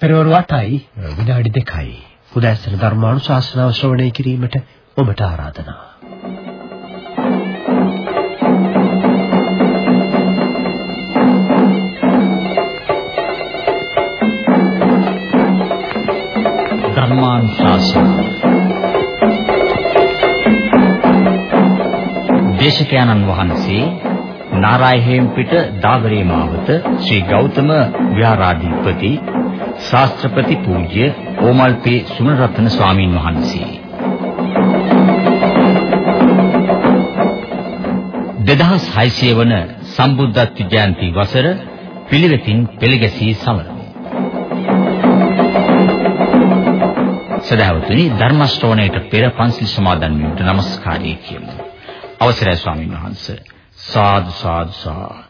පෙරවරු 8යි විනාඩි 2යි. උදෑසන ධර්මානුශාසනාව ශ්‍රවණය කිරීමට ඔබට ආරාධනා. ධර්මානුශාසනාව දේශකයන්න් වහන්සේ නාරායහෙම්පිට දාගරේ මාවත ශ්‍රී ගෞතම විහාරාධිපති ශාස්ත්‍රපති පූජ්‍ය ඕමල්පේ සුමරත්න ස්වාමීන් වහන්සේ 2600 වන සම්බුද්ධත්ව ජයන්ති වසර පිළිවෙතින් පෙළගැසී සමරමු. සදාවතුනි ධර්ම ශ්‍රවණයට පෙර පන්සිල් සමාදන් වීමට নমස්කාරය කියමු. අවසරයි ස්වාමීන් වහන්සේ. සාදු සාදු සාදු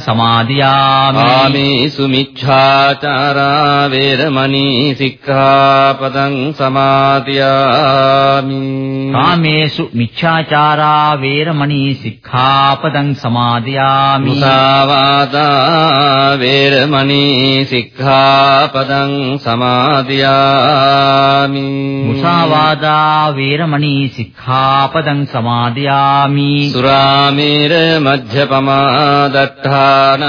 සමාදියාමි. ආමේසු මිච්ඡාචාරා වේරමණී සික්ඛාපදං සමාදියාමි. කාමේසු මිච්ඡාචාරා වේරමණී සික්ඛාපදං සමාදියාමි. මුසාවාදා වේරමණී සික්ඛාපදං සමාදියාමි. මුසාවාදා වේරමණී සික්ඛාපදං සමාදියාමි. සුරාමේර මජ්ජපමා දත්තාන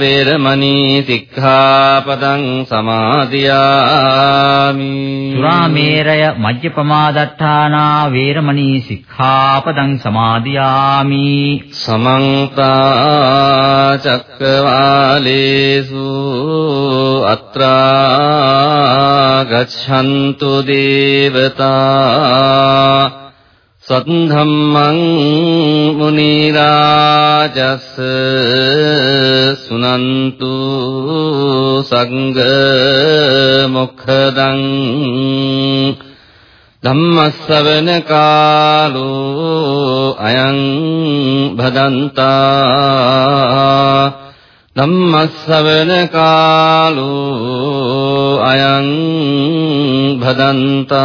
වේරමණී සික්ඛාපදං සමාදියාමි. සුරාමේරය මජ්ජපමාදට්ඨානා වේරමණී සික්ඛාපදං සමාදියාමි. සමන්ත චක්කවාලේසු අත්‍රා ගච්ඡන්තු දේවතා සද්ධම්මං මුනි රාජස් සුනන්තු සංඝ මොක්ඛදං ධම්මස්සවන කාලෝ අයං භදන්තා ධම්මස්සවන කාලෝ අයං භදන්තා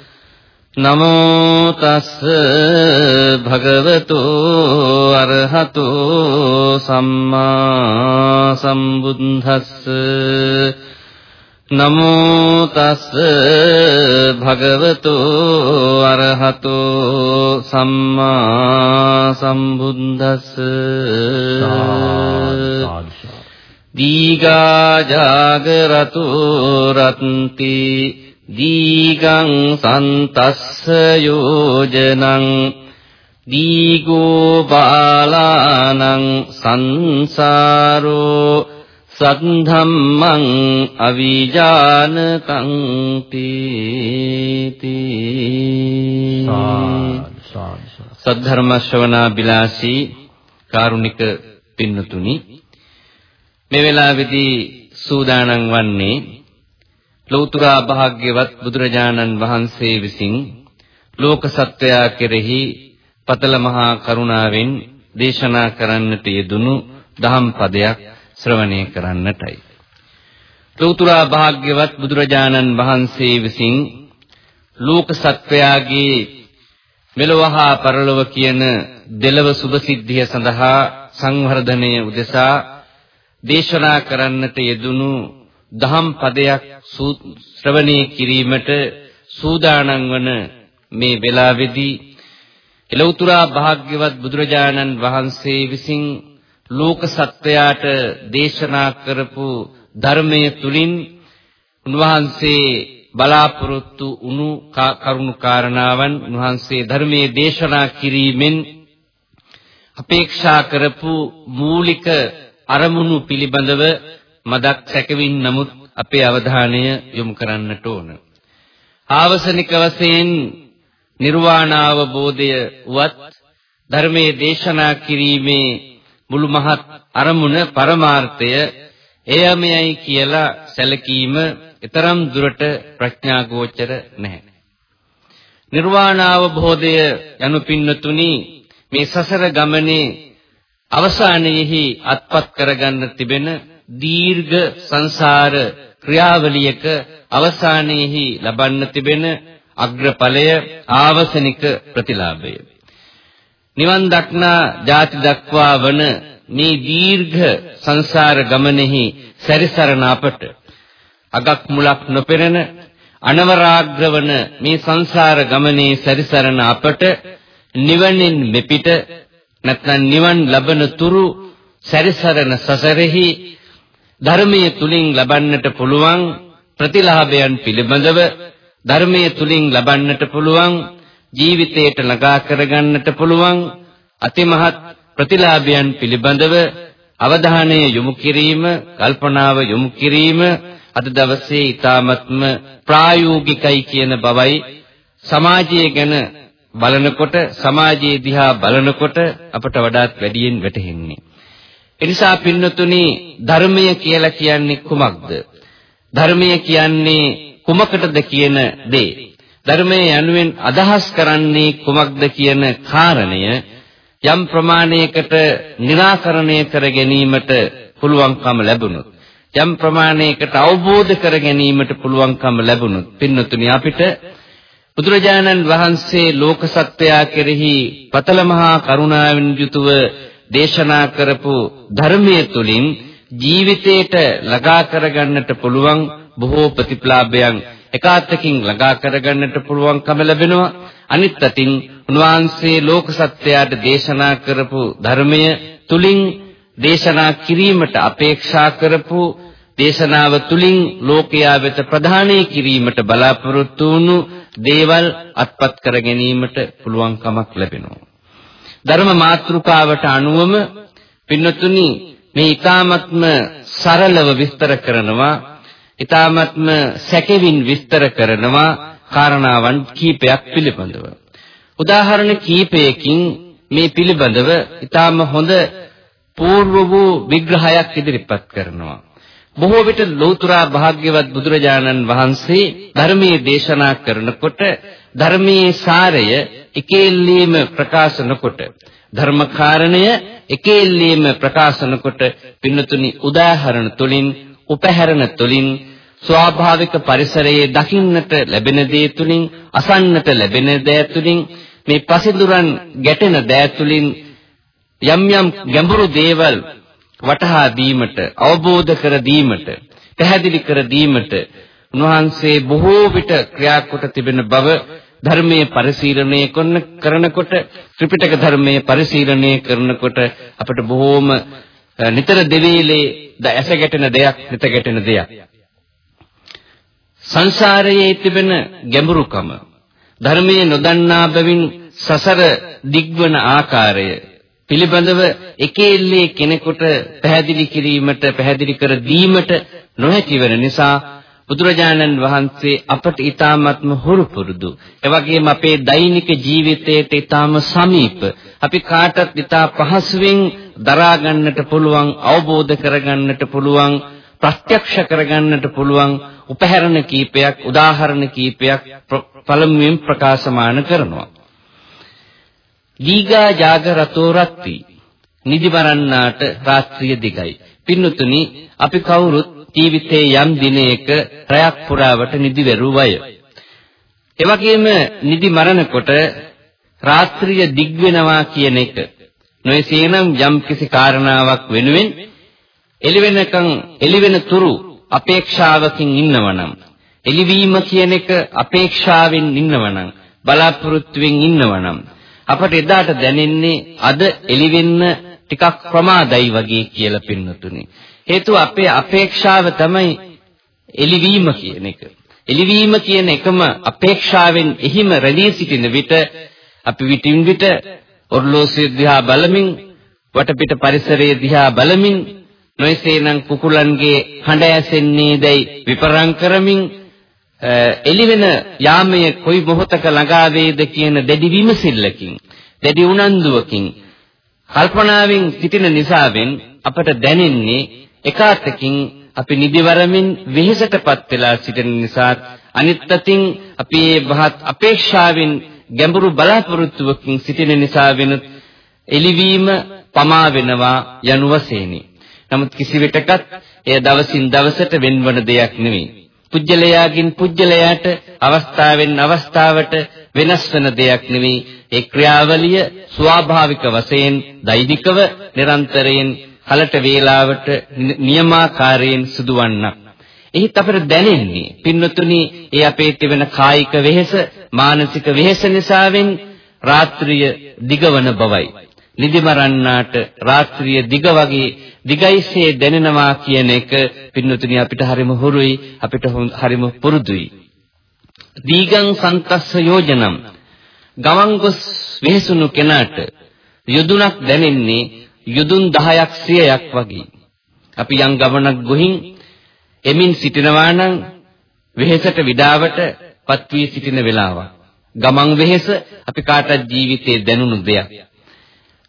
නමෝ තස්ස භගවතු අරහතෝ සම්මා සම්බුද්දස්ස. නමෝ තස්ස භගවතු අරහතෝ සම්මා සම්බුද්දස්ස. දීගා ජාගරතු රත්ති දීගං සන්තස්ස යෝජනං දීගෝ බාලානං සංසාරෝ සද්ධම්මං අවිජානකං තීති සද්ධර්ම ශ්‍රවණා බිලාසී කාරුණික පින්නතුනි මේ වෙලාවේදී සූදානම් වන්නේ ලෞතර භාග්‍යවත් බුදුරජාණන් වහන්සේ විසින් ලෝක සත්වයා කෙරෙහි පතල මහා කරුණාවෙන් දේශනා කරන්නට යෙදුණු දහම් පදයක් ශ්‍රවණය කරන්නටයි. ලෞතර භාග්‍යවත් බුදුරජාණන් වහන්සේ විසින් ලෝක සත්වයාගේ මෙලොවහා පරලොව කියන දෙලව සුභසිද්ධිය සඳහා සංවර්ධනය උදෙසා දේශනා කරන්නට යෙදුණු දහම් පදයක් ශ්‍රවණය කිරීමට සූදානම් වන මේ වෙලාවේදී එලෞතුරා භාග්‍යවත් බුදුරජාණන් වහන්සේ විසින් ලෝක සත්වයාට දේශනා කරපු ධර්මයේ තුලින් උන්වහන්සේ බලාපොරොත්තු වුණු කරුණු කාරණාවන් උන්වහන්සේ ධර්මයේ දේශනා කිරීමෙන් අපේක්ෂා කරපු මූලික අරමුණු පිළිබඳව මදක් සැකවින් නමුත් අපේ අවධානය යොමු කරන්නට ඕන. ආවසනික වශයෙන් නිර්වාණ අවබෝධය උවත් ධර්මයේ දේශනා කිරීමේ මුළු මහත් අරමුණ පරමාර්ථය එයමයි කියලා සැලකීම ඊතරම් දුරට ප්‍රඥා ගෝචර නැහැ. නිර්වාණ අවබෝධය යනු පින්නතුනි මේ සසර ගමනේ අවසානයේහි අත්පත් කරගන්න තිබෙන දීර්ඝ සංසාර ක්‍රියාවලියක අවසානයේහි ලබන්න තිබෙන අග්‍රඵලය ආවසනික ප්‍රතිලාභය. නිවන් දක්නා ජාති දක්වා වන මේ දීර්ඝ සංසාර ගමනේහි සැරිසරන අපට අගක් මුලක් නොපෙරෙන අනවරාග්‍රවන මේ සංසාර ගමනේ සැරිසරන අපට නිවනින් මෙපිට නැත්නම් නිවන් ලබන තුරු සැරිසරන සසරෙහි ධර්මයේ තුලින් ලබන්නට පුළුවන් ප්‍රතිලාභයන් පිළිබඳව ධර්මයේ තුලින් ලබන්නට පුළුවන් ජීවිතයට ළඟා කරගන්නට පුළුවන් අතිමහත් ප්‍රතිලාභයන් පිළිබඳව අවධානය යොමු කිරීම කල්පනාව යොමු කිරීම අද දවසේ ඊ타මත්ම ප්‍රායෝගිකයි කියන බවයි සමාජය ගැන බලනකොට සමාජයේ දිහා බලනකොට අපට වඩාත් වැඩියෙන් වැටහෙන්නේ. එනිසා පින්නතුනි ධර්මය කියලා කියන්නේ කුමක්ද? ධර්මය කියන්නේ කුමකටද කියන දේ. ධර්මයේ යනුවෙන් අදහස් කරන්නේ කුමක්ද කියන කාරණය යම් ප්‍රමාණයකට निराකරණය කර ගැනීමට පුළුවන්කම ලැබුණොත් යම් ප්‍රමාණයකට අවබෝධ කර ගැනීමට පුළුවන්කම ලැබුණොත් පින්නතුනි අපිට බුදුරජාණන් වහන්සේ ලෝක සත්වයා කෙරෙහි පතල මහා කරුණාවෙන් යුතුව දේශනා කරපු ධර්මයේ තුලින් ජීවිතයට ළඟා කරගන්නට පුළුවන් බොහෝ ප්‍රතිපලාභයන් එකාතකින් ළඟා කරගන්නට පුළුවන්කම ලැබෙනවා අනිත් අතින් උන්වහන්සේ ලෝක සත්‍යයට දේශනා කරපු ධර්මය තුලින් දේශනා කිරීමට අපේක්ෂා කරපු දේශනාව තුලින් ලෝකයා වෙත ප්‍රදානය කිරීමට බලාපොරොත්තු වුණු දේවල් අත්පත් කර ගැනීමට පුළුවන්කමක් ලැබෙනවා. ධර්ම මාතෘකාවට අනුවම පින්නතුනි මේ ඊ타මත්ම සරලව විස්තර කරනවා ඊ타මත්ම සැකෙවින් විස්තර කරනවා කාරණාවන් කීපයක් පිළිබඳව. උදාහරණ කීපයකින් මේ පිළිබඳව ඊටාම හොඳ పూర్ව වූ විග්‍රහයක් ඉදිරිපත් කරනවා. බොහෝ විට ලෝතර භාග්‍යවත් බුදුරජාණන් වහන්සේ ධර්මයේ දේශනා කරනකොට ධර්මයේ සාරය එකෙල්ලීම ප්‍රකාශන කොට ධර්මකාරණය එකෙල්ලීම ප්‍රකාශන කොට පින්නතුනි උදාහරණ තුලින් උපහැරණ තුලින් ස්වාභාවික පරිසරයේ දකින්නට ලැබෙන දේ තුලින් අසන්නට ලැබෙන දේ තුලින් මේ පසිදුරන් ගැටෙන දේ තුලින් යම් යම් ගැඹුරු දේවල් වටහා දීමට අවබෝධ කර දීමට පැහැදිලි කර දීමට උන්වහන්සේ බොහෝ විට ක්‍රියා කොට තිබෙන බව ධර්මයේ පරිශීලනය කරනකොට ත්‍රිපිටක ධර්මයේ පරිශීලනය කරනකොට අපට බොහෝම නිතර දෙවේලේ ඇස ගැටෙන දෙයක් නිත ගැටෙන දෙයක්. සංසාරයේ තිබෙන ගැඹුරුකම ධර්මයේ නොදන්නා බැවින් සසර දිග්වන ආකාරය පිළිබඳව එකෙල්ලේ කෙනෙකුට පැහැදිලි කිරීමට පැහැදිලි කර දීමට නොහැකි වෙන නිසා බුදුරජාණන් වහන්සේ අපට ඊ타ත්ම හුරු පුරුදු. එවැගේම අපේ දෛනික ජීවිතයට ඊ타ම සමීප. අපි කාටත් ඊටා පහසුවෙන් දරා ගන්නට පුළුවන් අවබෝධ කරගන්නට පුළුවන් ප්‍රත්‍යක්ෂ කරගන්නට පුළුවන් උපහැරණ කීපයක් උදාහරණ කීපයක් පළමුවෙන් ප්‍රකාශමාන කරනවා. දීගා ජාගරතෝ රත්ති නිදිමරන්නාට රාත්‍රිය දිගයි. පින්නතුනි අපි කවුරුත් ජීවිතේ යම් දිනයක රැයක් පුරාවට නිදි වැරුවය එවැගේම නිදි මරණකොට රාත්‍රිය දිග් වෙනවා කියන එක නොයසේනම් යම් කිසි කාරණාවක් වෙනුවෙන් එළිවෙනකන් එළිවෙන තුරු අපේක්ෂාවකින් ඉන්නවනම් එළිවීම කියන එක අපේක්ෂාවෙන් ඉන්නවනම් බලාපොරොත්තුවෙන් ඉන්නවනම් අපට එදාට දැනෙන්නේ අද එළිවෙන්න ටිකක් ප්‍රමාදයි වගේ කියලා පින්නතුනේ. හේතුව අපේ අපේක්ෂාව තමයි එළිවීම කියන එක. එළිවීම කියන එකම අපේක්ෂාවෙන් එහිම රැඳී සිටින විට අපි විටින් විට ඔර්ලෝසුව දිහා බලමින් වටපිට පරිසරයේ දිහා බලමින් නොයසේනම් කුකුලන්ගේ හඬ ඇසෙන්නේ දැයි විපරම් කරමින් එළිවෙන යාමයේ කොයි මොහොතක ළඟා වේද කියන දැඩි විමසිල්ලකින් දැඩි උනන්දුවකින් කල්පනාවෙන් සිටින නිසාවෙන් අපට දැනෙන්නේ එකාතකින් අපි නිදිවරමින් වෙහෙසටපත් වෙලා සිටින නිසා අනිත් අතින් අපි මේ මහත් අපේක්ෂාවෙන් ගැඹුරු බලාපොරොත්තුවකින් සිටින නිසා වෙනුත් එළිවීම පමා වෙනවා යනු වශයෙනි. නමුත් කිසි විටකත් එය දවසින් දවසට වෙන්වන දෙයක් නෙවෙයි. පුජ්‍යලයාගින් පුජ්‍යලයාට අවස්ථාවෙන් අවස්ථාවට වෙනස් වෙන දෙයක් නෙවෙයි. ඒ ක්‍රියාවලිය ස්වාභාවික වශයෙන් දෛනිකව නිරන්තරයෙන් කලට වේලාවට නියමාකාරයෙන් සිදුවන්නක්. එහෙත් අපට දැනෙන්නේ පින්නතුනි ඒ අපේ තිබෙන කායික වෙහෙස මානසික වෙහෙස නිසාවෙන් රාත්‍රිය දිගවන බවයි. නිදිමරන්නාට රාත්‍රිය දිග වගේ දිගයිසේ දැනෙනවා කියන එක පින්නතුනි අපිට හරිම හුරුයි අපිට හරිම පුරුදුයි. දීගං සන්තස්ස යෝජනම් ගමන් ගොස් වෙහසුණු කෙනාට යදුනක් දැනෙන්නේ යදුන් 10ක් 100ක් වගේ. අපි යම් ගමනක් ගොහින් එමින් සිටිනවා නම් වෙහෙසට විඩාවට පත් වී සිටින වෙලාවක්. ගමන් වෙහෙස අපි කාටත් ජීවිතේ දැනුණු දෙයක්.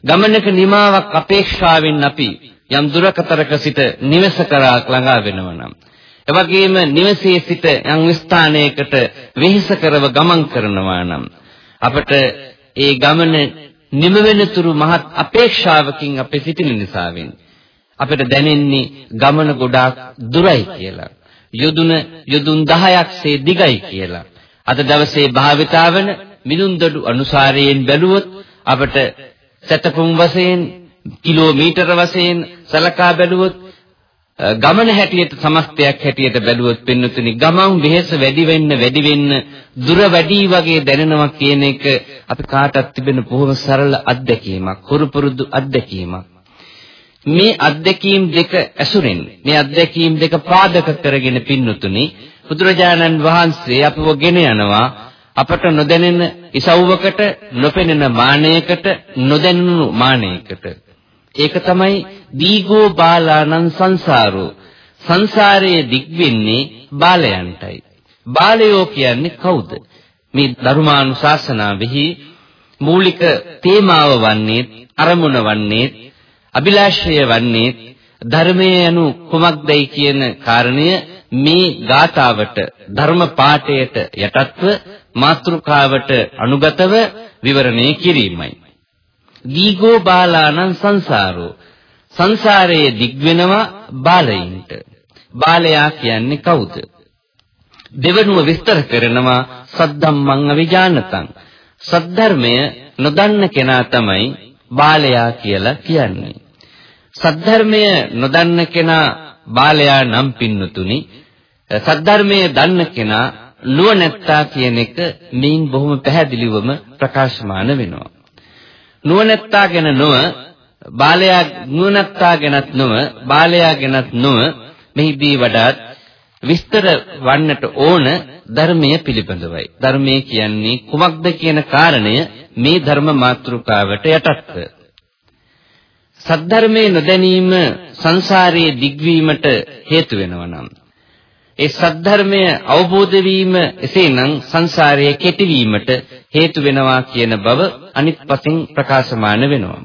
ගමනක නිමාවක් අපේක්ෂාවෙන් අපි යම් දුරකතරක සිට නිවස කරා ළඟා වෙනවා නම් එවැගේම නිවසේ සිට යම් ස්ථානයකට වෙහෙස කරව ගමන් කරනවා නම් අපට ඒ ගමන නිම වෙනතුරු මහත් අපේක්ෂාවකින් අපේ සිටින නිසාවෙන් අපිට දැනෙන්නේ ගමන ගොඩාක් දුරයි කියලා. යොදුන යොදුන් 10ක් සේ දිගයි කියලා. අද දවසේ භාවිතාවන මිදුන්දඩු අනුසාරයෙන් බැලුවොත් අපට සතපුම් වශයෙන් කිලෝමීටර වශයෙන් සලකා බැලුවොත් ගමන හැටියට සමස්තයක් හැටියට බැලුවොත් පින්නතුනි ගමන් වෙහෙස වැඩි වෙන්න වැඩි වෙන්න දුර වැඩි වගේ දැනෙනවා කියන එක අපි කාටත් තිබෙන බොහොම සරල අත්දැකීමක් හුරුපුරුදු අත්දැකීමක්. මේ අත්දැකීම් දෙක ඇසුරෙන් මේ අත්දැකීම් දෙක පාදක කරගෙන පින්නතුනි බුදුරජාණන් වහන්සේ අපව ගෙන යනවා අපට නොදැනෙන ඉසව්වකට නොපෙනෙන මානයකට නොදැනුණු මානයකට. ඒක තමයි දීගෝ බාලානං සංසාරෝ. සංසාරයේ දික් වෙන්නේ බාලයන්ටයි. බාලයෝ කියන්නේ කවුද? මේ ධර්මානුශාසනාවෙහි මූලික තේමාව වන්නේ අරමුණ වන්නේ අභිලාෂය වන්නේ ධර්මයේ යනු කුමක්දයි කියන කාරණය මේ ගාථාවට ධර්ම පාඨයට යටත්ව මාතෘකාවට අනුගතව විවරණය කිරීමයි. දීගෝ බාලානං සංසාරෝ සංසාරයේ දිග් වෙනවා බාලයින්ට. බාලයා කියන්නේ කවුද? දෙවනුව විස්තර කරනවා සද්ධම්මං අවිජානතං. සද්ධර්මය නොදන්න කෙනා තමයි බාලයා කියලා කියන්නේ. සද්ධර්මය නොදන්න කෙනා බාලයා නම් පින්නතුනි සද්ධර්මයේ දන්න කෙනා නුවණැත්තා කියන එක මේන් බොහොම පැහැදිලිවම ප්‍රකාශමාන වෙනවා. නුවණැත්තා ගැන නොව බාලයා නුවණැත්තා ගැනත් නොව බාලයා ගැනත් නොව මෙහිදී වඩාත් විස්තර වන්නට ඕන ධර්මයේ පිළිබඳවයි. ධර්මයේ කියන්නේ කුමක්ද කියන කාරණය මේ ධර්ම මාතෘකාවට යටත්ව. සද්ධර්මයේ නොදැනීම සංසාරයේ දිග්වීමට හේතු වෙනවා නම් ඒ සද්ධර්මය අවබෝධ වීම එසේනම් සංසාරයේ කෙටිවීමට හේතු වෙනවා කියන බව අනිත් පසින් ප්‍රකාශමාන වෙනවා.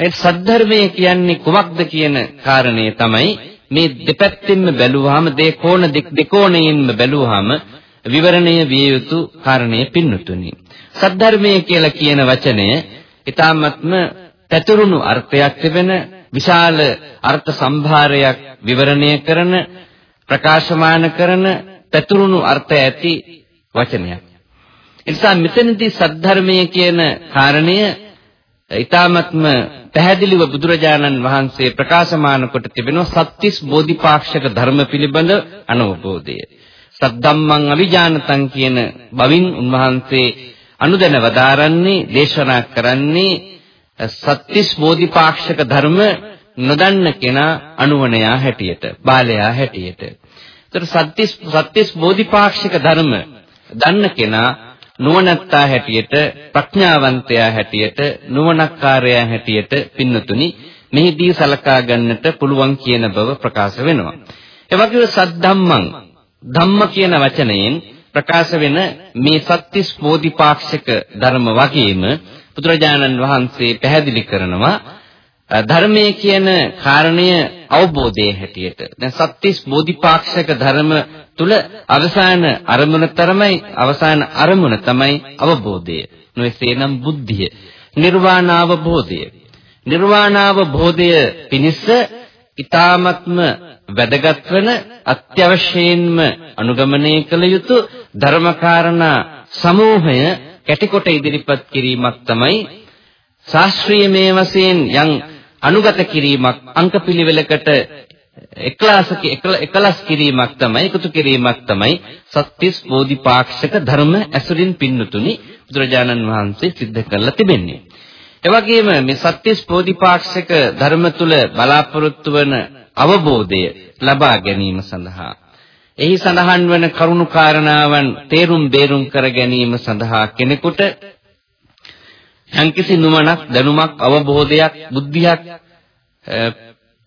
ඒ සද්ධර්මය කියන්නේ කුමක්ද කියන කාරණය තමයි මේ දෙපැත්තෙන්ම බැලුවාම දෙකෝණ දෙකෝණයෙන්ම බැලුවාම විවරණය විය යුතු කාරණය පින්නතුනි. සද්ධර්මය කියලා කියන වචනය ඊ타ත්ම පැතුරුණු අර්ථයක් තිබෙන විශාල අර්ථ සම්භාරයක් විවරණය කරන ප්‍රකාශමාන කරන පැතුරුණු අර්ථ ඇති වචනයක්. එනිසා මෙතනදී සද්ධර්මය කියන කාරණය ඊ타ත්ම පැහැදිලිව බුදුරජාණන් වහන්සේ ප්‍රකාශමාන කොට තිබෙනවා සත්‍තිස් බෝධිපාක්ෂක ධර්ම පිළිබඳ අනුබෝධය. සද්දම්මං අවිජානතං කියන බවින් උන්වහන්සේ අනුදැන වදාරන්නේ දේශනා කරන්නේ සත්‍තිස් බෝධිපාක්ෂක ධර්ම නොදන්න කෙනා අනුවණයා හැටියට බාලයා හැටියට. ඒතර සත්‍තිස් සත්‍තිස් බෝධිපාක්ෂික ධර්ම දන්න කෙනා නුවණැත්තා හැටියට ප්‍රඥාවන්තයා හැටියට නුවණක්කාරයා හැටියට පින්නතුනි මෙහිදී සලකා ගන්නට පුළුවන් කියන බව ප්‍රකාශ වෙනවා. ඒ වගේම සද්ධම්මං ධම්ම කියන වචනයෙන් ප්‍රකාශ වෙන මේ සත්‍තිස් බෝධිපාක්ෂික ධර්ම වගේම බුදුරජාණන් වහන්සේ පැහැදිලි කරනවා ධර්මයේ කියන කාරණය අවබෝධයේ හැටියට. දැන් සත්‍තිස් බෝධිපාක්ෂික ධර්ම තුල අවසාන අරමුණ තරමයි අවසාන අරමුණ තමයි අවබෝධය. නොයසේනම් බුද්ධිය. නිර්වාණ අවබෝධය. නිර්වාණ අවබෝධය පිණිස ඊ타ත්ම වැදගත් වන අත්‍යවශ්‍යයෙන්ම අනුගමනය කළ යුතු ධර්මකාරණා සමූහය කැටිකොට ඉදිරිපත් කිරීමක් තමයි ශාස්ත්‍රීයමය වශයෙන් යම් අනුගත කිරීමක් අංකපිළිවෙලකට එක්ලාසක එකලස් කිරීමක් තමයි එකතු කිරීමක් තමයි සත්‍තිස් බෝධිපාක්ෂික ධර්ම ඇසුරින් පින්නතුනි බුදුරජාණන් වහන්සේ සිද්ධ කරලා තිබෙන්නේ. ඒ වගේම මේ සත්‍තිස් බෝධිපාක්ෂික ධර්ම තුල බලාපොරොත්තු වන අවබෝධය ලබා ගැනීම සඳහා එහි සඳහන් වන කරුණු කාරණාවන් තේරුම් බේරුම් කර ගැනීම සඳහා කෙනෙකුට යම්කිසි නුවණක් දැනුමක් අවබෝධයක් බුද්ධියක්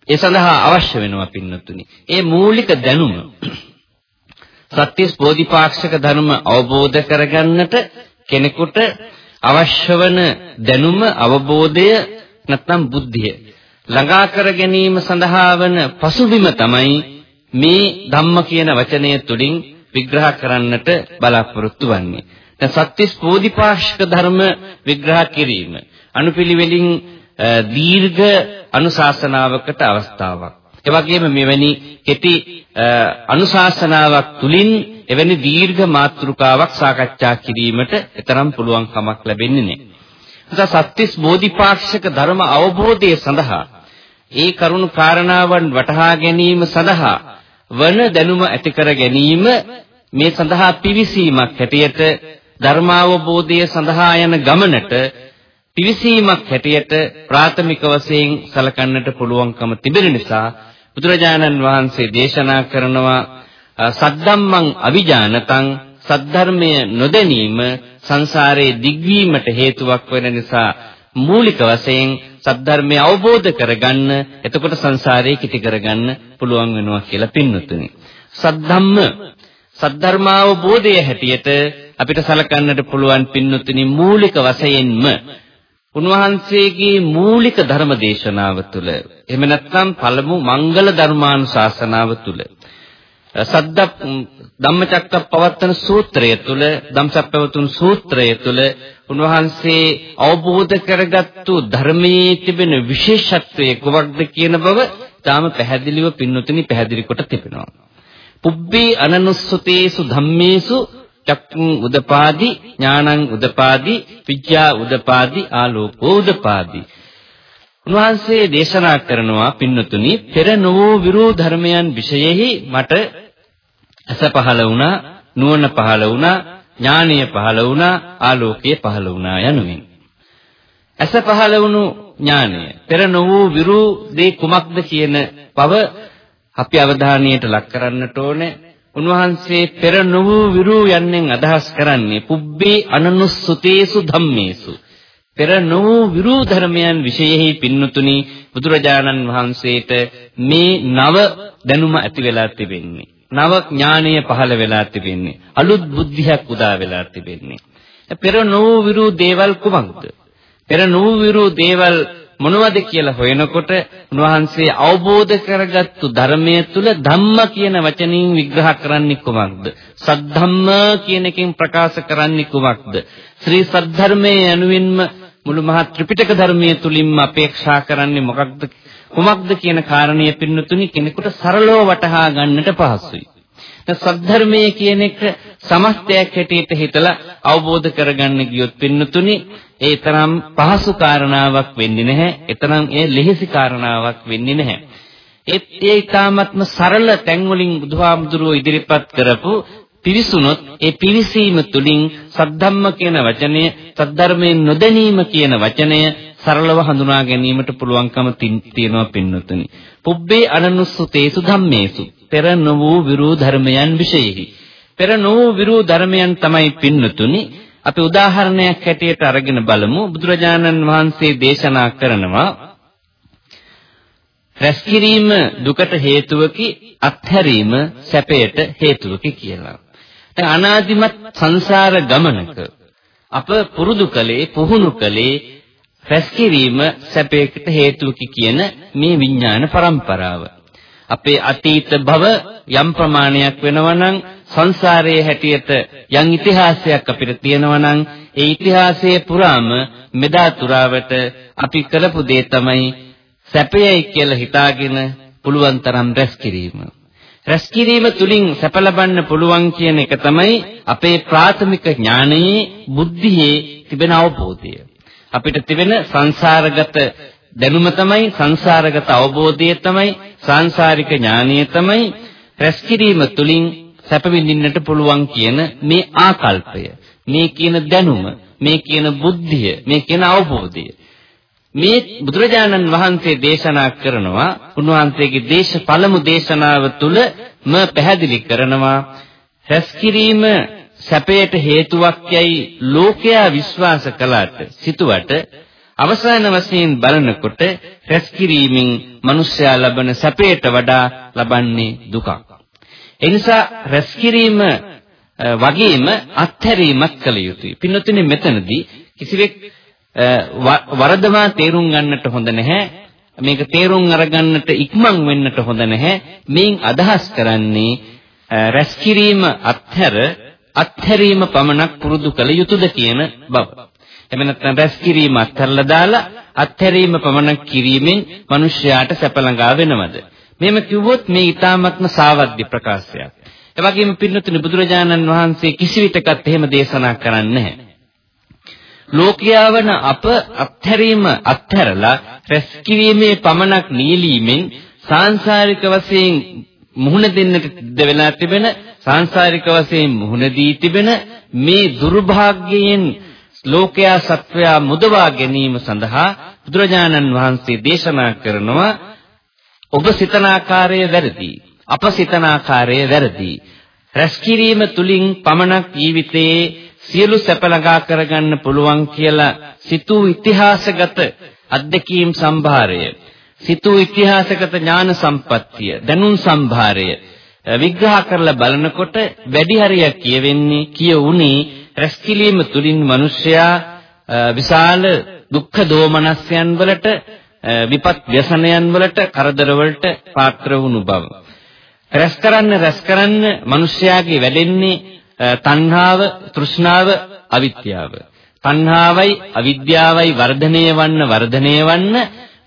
ඒ සඳහා අවශ්‍ය වෙනවා පින්නතුනි. ඒ මූලික දැනුම සත්‍යස් බෝධිපාක්ෂික ධර්ම අවබෝධ කරගන්නට කෙනෙකුට අවශ්‍ය වන දැනුම අවබෝධය නැත්නම් බුද්ධිය ළඟා කර ගැනීම සඳහා වන පසුබිම තමයි මේ ධම්ම කියන වචනය තුලින් විග්‍රහ කරන්නට බලාපොරොත්තු වෙන්නේ. දැන් සත්‍තිස් බෝධිපාක්ෂික ධර්ම විග්‍රහ කිරීම අනුපිළිවෙලින් දීර්ඝ අනුශාසනාවකට අවස්ථාවක්. ඒ වගේම මෙවැනි කෙටි අනුශාසනාවක් තුලින් එවැනි දීර්ඝ මාතෘකාවක් සාකච්ඡා කිරීමට තරම් පුළුවන් කමක් ලැබෙන්නේ නැහැ. නිසා සත්‍තිස් බෝධිපාක්ෂික ධර්ම අවබෝධය සඳහා ඒ කරුණු කාරණාවන් වටහා ගැනීම සඳහා වන දැනුම ඇති කර ගැනීම මේ සඳහා පිවිසීමක් හැටියට ධර්මාවබෝධය සඳහා යන ගමනට පිවිසීමක් හැටියට ප්‍රාථමික වශයෙන් සලකන්නට පුළුවන්කම තිබෙන නිසා බුදුරජාණන් වහන්සේ දේශනා කරනවා සද්දම්මං අවිජානතං සද්ධර්මය නොදැනීම සංසාරයේ දිග්වීමට හේතුවක් වෙන නිසා මූලික වශයෙන් සද්ධර්මය අවබෝධ කරගන්න එතකොට සංසාරේ කිටි කරගන්න පුළුවන් වෙනවා කියලා පින්නතුනි. සද්ධම්ම සද්ධර්මාවබෝධය හැටියට අපිට සලකන්නට පුළුවන් පින්නතුනි මූලික වශයෙන්ම උන්වහන්සේගේ මූලික ධර්ම දේශනාව තුළ එහෙම නැත්නම් පළමු මංගල ධර්මානුශාසනාව තුළ සද්ද ධම්මචක්කප්පවත්තන සූත්‍රය තුළ ධම්සප්පවතුන් සූත්‍රය තුළ උන්වහන්සේ අවබෝධ කරගත්තු ධර්මයේ තිබෙන විශේෂත්වය කුමක්ද කියන බව තාම පැහැදිලිව පින්නතුනි පැහැදිලි කොට තිබෙනවා. පුබ්බේ අනනුස්සතේසු ධම්මේසු චක්කුං උදපාදි ඥානං උදපාදි විද්‍යා උදපාදි ආලෝකෝ උදපාදි. උන්වහන්සේ දේශනා කරනවා පින්නතුනි පෙර නොවූ විරෝ ධර්මයන් විශේෂෙහි මට අස පහළ වුණා නුවණ පහළ වුණා ඥානීය පහළ වුණා ආලෝකය පහළ වුණා යනුවෙන්. අස පහළ වුණු ඥානය පෙර නොවූ විරෝ දේ කුමක්ද කියන බව අපි අවධානයට ලක් කරන්නට ඕනේ. උන්වහන්සේ පෙර නොවූ විරු යන්නෙන් අදහස් කරන්නේ පුබ්බේ අනනුස්සුතේසු ධම්මේසු. පෙර නොවූ විරු ධර්මයන් විශේෂෙහි පින්නතුනි බුදුරජාණන් වහන්සේට මේ නව දැනුම ඇති වෙලා තිබෙන්නේ. නව ඥානය පහළ වෙලා තිබෙන්නේ. අලුත් බුද්ධියක් උදා වෙලා තිබෙන්නේ. පෙර නොවූ විරු දේවල් කුමක්ද? පෙර නොවූ විරු දේවල් මොනවද කියලා හොයනකොට උන්වහන්සේ අවබෝධ කරගත්තු ධර්මයේ තුල ධම්ම කියන වචنين විග්‍රහ කරන්නේ කොමක්ද? සද්ධම්ම කියන එකෙන් ප්‍රකාශ කරන්නේ කොමක්ද? ශ්‍රී සද්ධර්මයේ අනුවින්ම මුළු මහත් ත්‍රිපිටක ධර්මයේ තුලින්ම අපේක්ෂා කරන්නේ මොකක්ද? කොමක්ද කියන කාරණය පින්නතුනි කෙනෙකුට සරලව වටහා ගන්නට පහසුයි. සද්ධර්මයේ කියන එක සමස්තයක් හැටියට හිතලා අවබෝධ කරගන්න ගියොත් පින්නතුනි ඒ තරම් පහසු කාරණාවක් වෙන්නේ නැහැ. එතරම් ඒ ලෙහෙසි කාරණාවක් වෙන්නේ නැහැ. ඒත් ඒ ඊ타මත්ම සරල තැන් වලින් බුදුහාමුදුරුවෝ ඉදිරිපත් කරපු පිරිසුනොත් ඒ පිරිසීම තුලින් සද්ධම්ම කියන වචනය සද්ධර්මයෙන් නොදැනීම කියන වචනය සරලව හඳුනා ගැනීමට පුළුවන්කම තියෙනවා පින්නතුනි. පුබ්බේ අනනුස්සතේසු ධම්මේසු පෙර නොවූ විරූ ධර්මයන් විශේෂයි. පෙර නොවූ විරූ ධර්මයන් තමයි පින්නතුනි අපි උදාහරණයක් හැටියට අරගෙන බලමු බුදුරජාණන් වහන්සේ දේශනා කරනවා රැස්කිරීම දුකට හේතුවකි අත්හැරීම සැපයට හේතුවකි කියලා. දැන් අනාදිමත් සංසාර ගමනක අප පුරුදු කලේ පුහුණු කලේ රැස්කිරීම සැපයකට හේතුවකි කියන මේ විඥාන પરම්පරාව. අපේ අතීත භව යම් ප්‍රමාණයක් වෙනවා නම් සංසාරයේ හැටියට යම් ඉතිහාසයක් අපිට තියෙනවා නම් ඒ ඉතිහාසයේ පුරාම මෙදා තුරාවට අපි කළපු දේ තමයි සැපයයි කියලා හිතාගෙන පුළුවන් තරම් රැස් කිරීම. රැස් කිරීම තුලින් සැප ලබන්න පුළුවන් කියන එක තමයි අපේ ප්‍රාථමික ඥානයේ බුද්ධියේ තිබෙන අවබෝධය. අපිට තිබෙන සංසාරගත දැනුම තමයි සංසාරගත අවබෝධය තමයි සාංශාරික ඥානය තමයි රැස් කිරීම තුලින් සැප විඳින්නට පුළුවන් කියන මේ ආකල්පය. මේ කියන දැනුම මේ කියන බුද්ධිය මේ කියන අවබෝධය. මේ බුදුරජාණන් වහන්සේ දේශනා කරනවා උන්වහන්සේගේ දේශ පළමු දේශනාව තුළ ම පැහැදිලි කරනවා රැස් කිරීම සැපයට හේතුවක් යයි ලෝකයා විශ්වාස කළාට සිටුවට අවසාන වශයෙන් බලනකොට රැස් කිරීමෙන් මිනිස්යා ලබන සැපයට වඩා ලබන්නේ දුකක්. ඒ නිසා රැස් කිරීම වගේම අත්හැරීමක් කළ යුතුයි. පින්නතුනේ මෙතනදී කිසිවෙක් වරදවා තේරුම් ගන්නට හොඳ නැහැ. මේක තේරුම් අරගන්නට ඉක්මන් වෙන්නට හොඳ නැහැ. මේන් අදහස් කරන්නේ රැස් කිරීම අත්හැර අත්හැරීම පමණක් පුරුදු කළ යුතුයද කියන බව. එහෙම නැත්නම් රැස් කිරීම අත්හැරලා දාලා අත්හැරීම පමණක් කිරීමෙන් මිනිස්යාට සැප ළඟා වෙනවද? මෙහෙම කිව්වොත් මේ ඊ타මත්ම සාවද්‍ය ප්‍රකාශයක්. ඒ වගේම පින්නතුනි බුදුරජාණන් වහන්සේ කිසිවිටකත් එහෙම දේශනා කරන්නේ නැහැ. ලෝකයාවන අප අත්හැරීම අත්හැරලා රැස් කිරීමේ පමණක් නියලීමෙන් සාංශාරික වශයෙන් මුහුණ දෙන්නට වෙලා තිබෙන සාංශාරික වශයෙන් මුහුණ දී තිබෙන මේ දුර්භාග්‍යයෙන් ලෝකයා සත්වයා මුදවා ගැනීම සඳහා බුදුරජාණන් වහන්සේ දේශනා කරනවා ඔබ සිතන ආකාරය වැරදි. අප සිතන ආකාරය වැරදි. රැස්කිරීම තුලින් පමණක් ජීවිතයේ සියලු සැප ළඟා කරගන්න පුළුවන් කියලා සිතූ ඉතිහාසගත අත්දැකීම් සම්භාරය සිතූ ඉතිහාසගත ඥාන සම්පත්තිය දැනුම් සම්භාරය විග්‍රහ කරලා බලනකොට වැඩි හරියක් කියවෙන්නේ කියුණේ රැස්කිලීම තුලින් මිනිසයා විශාල දුක්ඛ දෝමනස්යන් වලට විපත් ව්‍යසනයන් වලට කරදර වලට පාත්‍ර වුණු බව. රැස් කරන්න රැස් කරන්න මිනිස්යාගේ වැඩෙන්නේ තණ්හාව, තෘෂ්ණාව, අවිද්‍යාව. තණ්හාවයි අවිද්‍යාවයි වර්ධනය වන්න වර්ධනය වන්න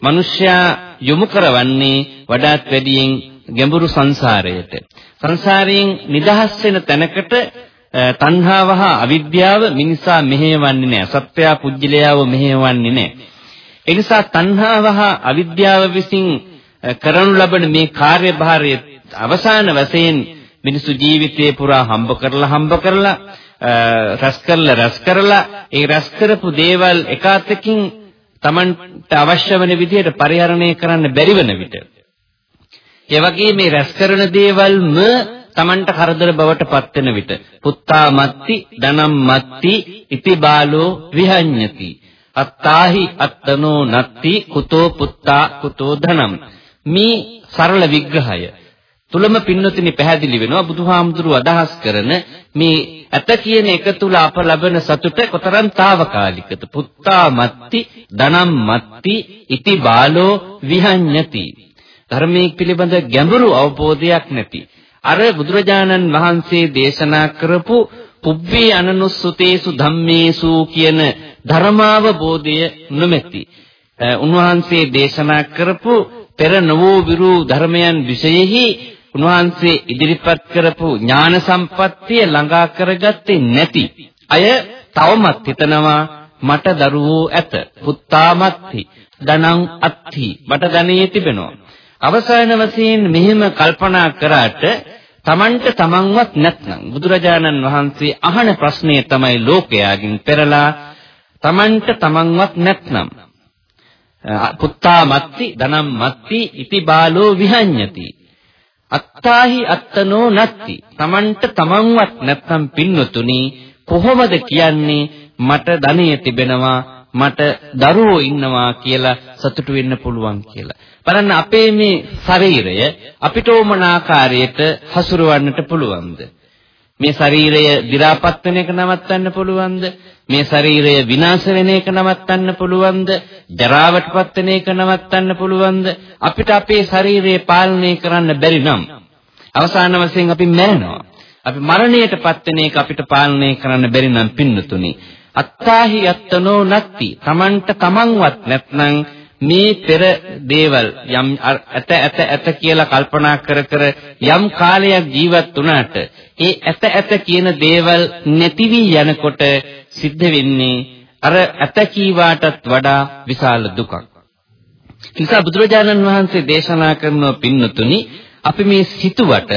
මිනිස්යා යොමු කරවන්නේ වඩාත් වැඩියෙන් ගැඹුරු සංසාරයට. සංසාරයෙන් නිදහස් වෙන තැනකට තණ්හාව හා අවිද්‍යාව මිනිසා මෙහෙයවන්නේ නැහැ. සත්‍යය පුජ්‍යලයාව මෙහෙයවන්නේ නැහැ. ඒ නිසා තණ්හාව හා අවිද්‍යාව විසින් කරනු ලබන මේ කාර්යභාරය අවසාන වශයෙන් මිනිසු ජීවිතේ පුරා හම්බ කරලා හම්බ කරලා රැස් කරලා රැස් කරලා ඒ රැස් කරපු දේවල් එකාතකින් Tamanට අවශ්‍ය වෙන විදිහට පරිහරණය කරන්න බැරි වෙන විට ඒ වගේ මේ රැස් කරන දේවල්ම Tamanට කරදර බවට පත් වෙන විට පුත්තා මත්ති ධනම් මත්ති ඉති බාලෝ විහඤ්ඤති. අත්තාහි අත්තනෝ නත්ති කුතෝ පුත්තා කුතෝ ධනම්. මේ සරල විග්‍රහය තුලම පින්නතිනි පැහැදිලි වෙනවා බුදුහාමුදුරුව අදහස් කරන මේ ඇත කියන එක තුල අප ලබන සතුට කොතරම් తాවකාලිකද? පුත්තා මත්ති ධනම් මත්ති ඉති බාලෝ විහඤ්ඤති. ධර්මයේ පිළිබඳ ගැඹුරු අවබෝධයක් නැති අර බුදුරජාණන් වහන්සේ දේශනා කරපු පුබ්බේ අනනුස්සතේසු ධම්මේසු කියන ධර්මාවබෝධය නොමැති. උන්වහන්සේ දේශනා කරපු පෙර නවෝ විරු ධර්මයන් විශේෂෙහි උන්වහන්සේ ඉදිරිපත් කරපු ඥාන සම්පත්තිය ළඟා කරගත්තේ නැති අය තවමත් හිතනවා මට දරුවෝ ඇත. පුත්තාමත්ති ධනං අත්ති මට ධනෙ තිබෙනවා. අවසාන වශයෙන් මෙහෙම කල්පනා කරාට තමන්ට තමන්වත් නැත්නම් බුදුරජාණන් වහන්සේ අහන ප්‍රශ්නය තමයි ලෝකයාගෙන් පෙරලා තමන්ට තමන්වත් නැත්නම් පුත්තා මත්ති ධනම් මත්ති ඉති බාලෝ විහඤ්ඤති අත්තාහි අත්තනෝ නත්ති තමන්ට තමන්වත් නැත්නම් පින්නතුනි කොහොමද කියන්නේ මට ධනෙ තිබෙනවා මට දරුවෝ ඉන්නවා කියලා සතුටු වෙන්න පුළුවන් කියලා. බලන්න අපේ මේ ශරීරය අපිට ඕමන ආකාරයට හසුරවන්නට පුළුවන්ද? මේ ශරීරය දි รา පත් වෙන එක නවත්තන්න පුළුවන්ද? මේ ශරීරය විනාශ වෙන එක නවත්තන්න පුළුවන්ද? ජරාවටපත් වෙන එක නවත්තන්න පුළුවන්ද? අපිට අපේ ශරීරය පාලනය කරන්න බැරි නම් අවසාන වශයෙන් අපි මැරෙනවා. අපි මරණයටපත් වෙන එක අපිට පාලනය කරන්න බැරි නම් පින්නතුනි අත්තාහි අත්තනෝ නත්ති තමන්ට තමන්වත් නැත්නම් මේ පෙර දේවල් යම් ඇත ඇත ඇත කියලා කල්පනා කර කර යම් කාලයක් ජීවත් වුණාට ඒ ඇත ඇත කියන දේවල් නැති වී යනකොට සිද්ධ වෙන්නේ අර ඇත කීවාටත් වඩා විශාල දුකක්. නිසා බුදුරජාණන් වහන්සේ දේශනා කරන පින්නතුනි අපි මේ සිතුවට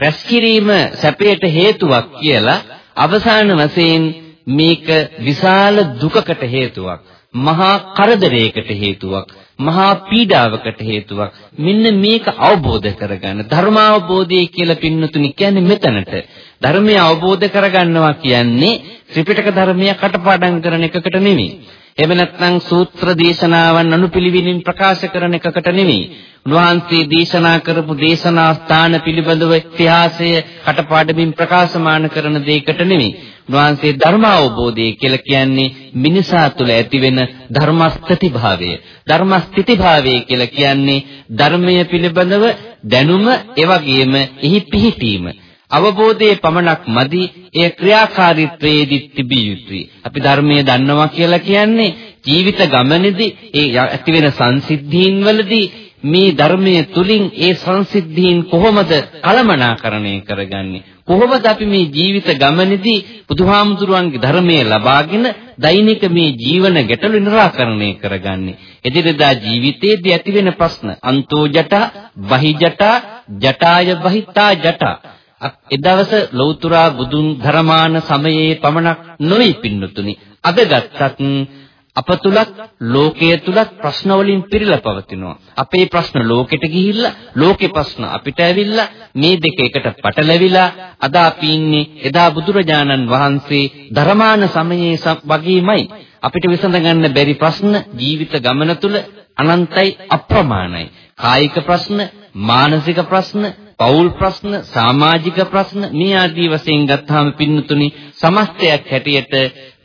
රැස්කිරීම සැපයට හේතුවක් කියලා අවසාන වශයෙන් මේක විශාල දුකකට හේතුවක්. මහා කරදරයකට හේතුවක් මහා පීඩාවකට හේතුවක්. මෙන්න මේක අවබෝධ කරගන්න ධර්මාවබෝධය කියලා පින්නතුනි කියන්නේ මෙතනට. ධර්මය අවබෝධ කරගන්නවා කියන්නේ ත්‍රිපිටක ධර්මය කටපාඩම් කරන එකකට නෙමෙයි. එහෙම නැත්නම් සූත්‍ර දේශනාවන් අනුපිළිවෙලින් ප්‍රකාශ කරන එකකට නෙමෙයි. උන්වහන්සේ දේශනා කරපු දේශනා ස්ථාන පිළිබඳව ඉතිහාසය කටපාඩමින් ප්‍රකාශමාන කරන දෙයකට නෙමෙයි. උන්වහන්සේ ධර්ම අවබෝධය කියලා කියන්නේ මිනිසා තුළ ඇතිවෙන ධර්මස්ථಿತಿ භාවය. ධර්මස්ථಿತಿ භාවය කියලා කියන්නේ ධර්මය පිළිබඳව දැනුම එවැගේම එහි පිහිටීම. අවබෝධයේ පමණක් මදි ඒ ක්‍රියාකාරීත්වයේදී තිබිය යුතුයි. අපි ධර්මයේ දන්නවා කියලා කියන්නේ ජීවිත ගමනේදී ඒ ඇතිවෙන සංසිද්ධීන් වලදී මේ ධර්මයේ තුලින් ඒ සංසිද්ධීන් කොහොමද කලමනාකරණය කරගන්නේ? කොහොමද අපි මේ ජීවිත ගමනේදී බුදුහාමුදුරුවන්ගේ ධර්මයේ ලබාගෙන දෛනික මේ ජීවන ගැටලු නිරාකරණය කරගන්නේ? එදිනෙදා ජීවිතයේදී ඇතිවෙන ප්‍රශ්න අන්තෝ ජට බහි ජට ජටාය බහිතා ජට. එදවස ලෞතුරා බුදුන් ධර්මාන සමයේ පමණක් නොවේ පින්නතුනි අද ගත්තත් අප තුලත් ලෝකයේ තුලත් ප්‍රශ්න වලින් පිරීලා පවතිනවා. අපේ ප්‍රශ්න ලෝකෙට ගිහිල්ලා ලෝකේ ප්‍රශ්න අපිට ඇවිල්ලා මේ දෙක එකට පටලැවිලා අද අපි ඉන්නේ එදා බුදුරජාණන් වහන්සේ ධර්මාන සමයේ වගේමයි අපිට විසඳ ගන්න බැරි ප්‍රශ්න ජීවිත ගමන තුල අනන්තයි අප්‍රමාණයි. කායික ප්‍රශ්න, මානසික ප්‍රශ්න, පෞල් ප්‍රශ්න, සමාජික ප්‍රශ්න මේ ආදී වශයෙන් ගත්තාම පින්නතුනි සමස්තයක් හැටියට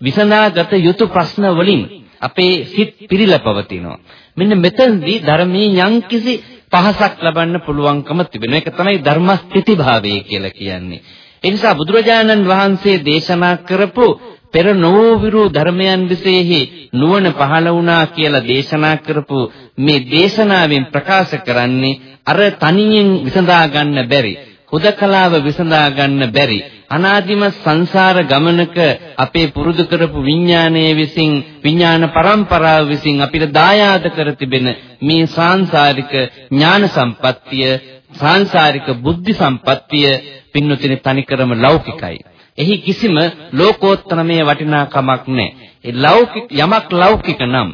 විසඳාගත යුතු ප්‍රශ්න වලින් අපේ සිත් පිරීලා පවතිනවා. මෙන්න මෙතනදී ධර්මයේ යම්කිසි පහසක් ලබන්න පුළුවන්කම තිබෙනවා. ඒක තමයි ධර්මස්ථಿತಿ භාවය කියලා කියන්නේ. ඒ නිසා බුදුරජාණන් වහන්සේ දේශනා කරපු පෙර නොවිරු ධර්මයන් විශේෂෙහි නුවණ පහළ වුණා කියලා දේශනා කරපු මේ දේශනාවෙන් ප්‍රකාශ කරන්නේ අර තනියෙන් විසඳා ගන්න බැරි හුදකලාව විසඳා ගන්න බැරි අනාදිම සංසාර ගමනක අපේ පුරුදු කරපු විඥානයේ විසින් විඥාන પરම්පරාව විසින් අපිට දායාද කර තිබෙන මේ සාංශාරික ඥාන සම්පත්තිය සාංශාරික බුද්ධි සම්පත්තිය පින්නතුනේ තනිකරම ලෞකිකයි. එහි කිසිම ලෝකෝත්තරමය වටිනාකමක් නැහැ. ඒ ලෞකික යමක් ලෞකික නම්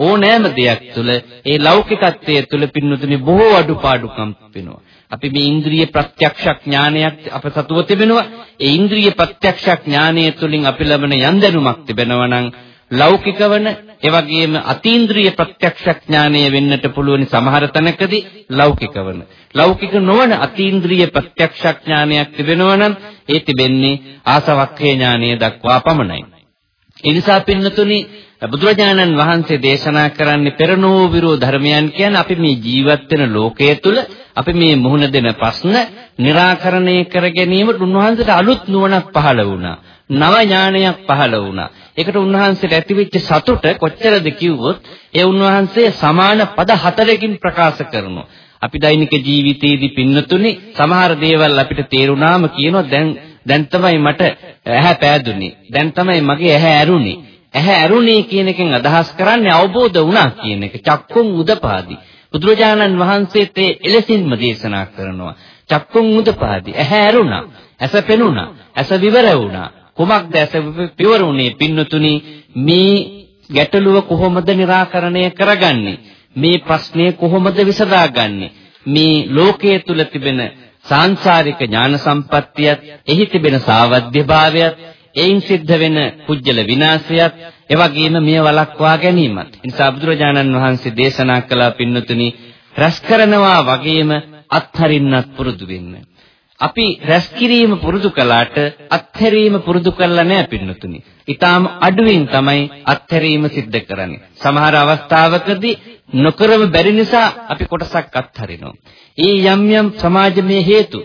ඕනෑම දෙයක් තුළ ඒ ලෞකිකත්වයේ තුළ පින්නතුනි බොහෝ අඩුපාඩුකම් වෙනවා. අපි මේ ඉන්ද්‍රිය ප්‍රත්‍යක්ෂ ඥානයක් අප සතුව තිබෙනවා. ඒ ඉන්ද්‍රිය ප්‍රත්‍යක්ෂ ඥානය තුළින් අපි ලබන යම් දැනුමක් තිබෙනවා නම් ලෞකික වන ඒ වගේම අතීන්ද්‍රිය ප්‍රත්‍යක්ෂ ඥානය වෙන්නට පුළුවන් සමහර තැනකදී ලෞකික වන ලෞකික නොවන අතීන්ද්‍රිය ප්‍රත්‍යක්ෂ ඥානයක් තිබෙනවා නම් ඒ තිබෙන්නේ ආසවක්ඛේ ඥානය දක්වා පමණයි. ඒ නිසා පින්නතුනි බුදුරජාණන් වහන්සේ දේශනා කරන්නේ පෙරනෝ විරෝ ධර්මයන් කියන්නේ අපි මේ ජීවත් වෙන ලෝකයේ තුල අපි මේ මුහුණ දෙන ප්‍රශ්න निराකරණය කර ගැනීමට උන්වහන්සේට අලුත් නුවණක් පහළ වුණා. නව ඥානයක් පහළ වුණා. ඒකට උන්වහන්සේට ඇතිවෙච්ච සතුට කොච්චරද කිව්වොත් ඒ උන්වහන්සේ සමාන පද හතරකින් ප්‍රකාශ කරනවා. අපි දෛනික ජීවිතයේදී පින්නතුනේ සමහර දේවල් අපිට තේරුණාම කියනවා දැන් දැන් තමයි මට ඇහැ පෑදුනේ. දැන් තමයි මගේ ඇහැ ඇරුනේ. ඇහැ ඇරුනේ කියන එකෙන් අදහස් කරන්නේ අවබෝධ වුණා කියන එක. චක්කුම් උදපාදි. බුදුරජාණන් වහන්සේත් ඒ එලෙසින්ම දේශනා කරනවා. චක්කුම් උදපාදි. ඇහැ ඇරුණා. ඇස පෙනුණා. ඇස විවර වුණා. කුමක්ද ඇස පිවරුනේ පින්නතුනි මේ ගැටලුව කොහොමද निराකරණය කරගන්නේ? මේ ප්‍රශ්නය කොහොමද විසඳාගන්නේ? මේ ලෝකයේ තුල තිබෙන සාංශාරික ඥාන සම්පත්තියත් එහි තිබෙන සාවද්‍ය භාවයත් එයින් සිද්ධ වෙන කුජල විනාශයත් එවැගේම මෙය වළක්වා ගැනීමත්. ඒ නිසා බුදුරජාණන් වහන්සේ දේශනා කළ පින්නතුනි රැස් කරනවා වගේම අත්හරින්නත් පුරුදු වෙන්න. අපි රැස් කිරීම පුරුදු කළාට අත්හැරීම පුරුදු කළා නෑ පින්නතුනි. ඊටාම අඩුවෙන් තමයි අත්හැරීම සිද්ධ කරන්නේ. සමහර අවස්ථාවකදී නොකරම බැරි නිසා අපි කොටසක් අත්හරිනවා. ඒ යම් යම් සමාජමය හේතු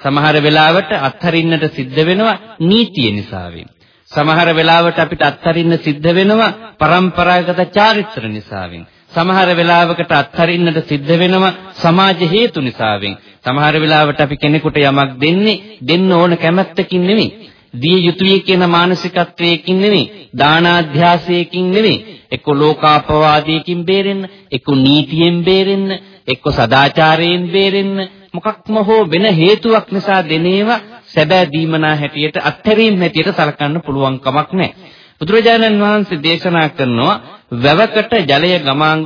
සමහර වෙලාවට අත්හරින්නට සිද්ධ වෙනවා නීතිය නිසාවෙන්. සමහර වෙලාවට අපිට අත්හරින්න සිද්ධ වෙනවා પરම්පරාගත චාරිත්‍ර නිසාවෙන්. සමහර වෙලාවකට අත්හරින්නට සිද්ධ වෙනවා සමාජ හේතු නිසාවෙන්. සමහර වෙලාවට අපි කෙනෙකුට යමක් දෙන්නේ දෙන්න ඕන කැමැත්තකින් නෙමෙයි. දිය යුතුය කියන මානසිකත්වයකින් නෙමෙයි. දානාධ්‍යාසයකින් නෙමෙයි. එක්ක ලෝකාපවාදයකින් බේරෙන්න, එක්ක නීතියෙන් බේරෙන්න, එක්ක සදාචාරයෙන් බේරෙන්න මොකක්ම හෝ වෙන හේතුවක් නිසා දෙනේවා සැබෑ දීමනා හැටියට අත්හැරීම් හැටියට සලකන්න පුළුවන් කමක් නැහැ. බුදුරජාණන් වහන්සේ දේශනා කරනවා වැවකට ජලය ගමන්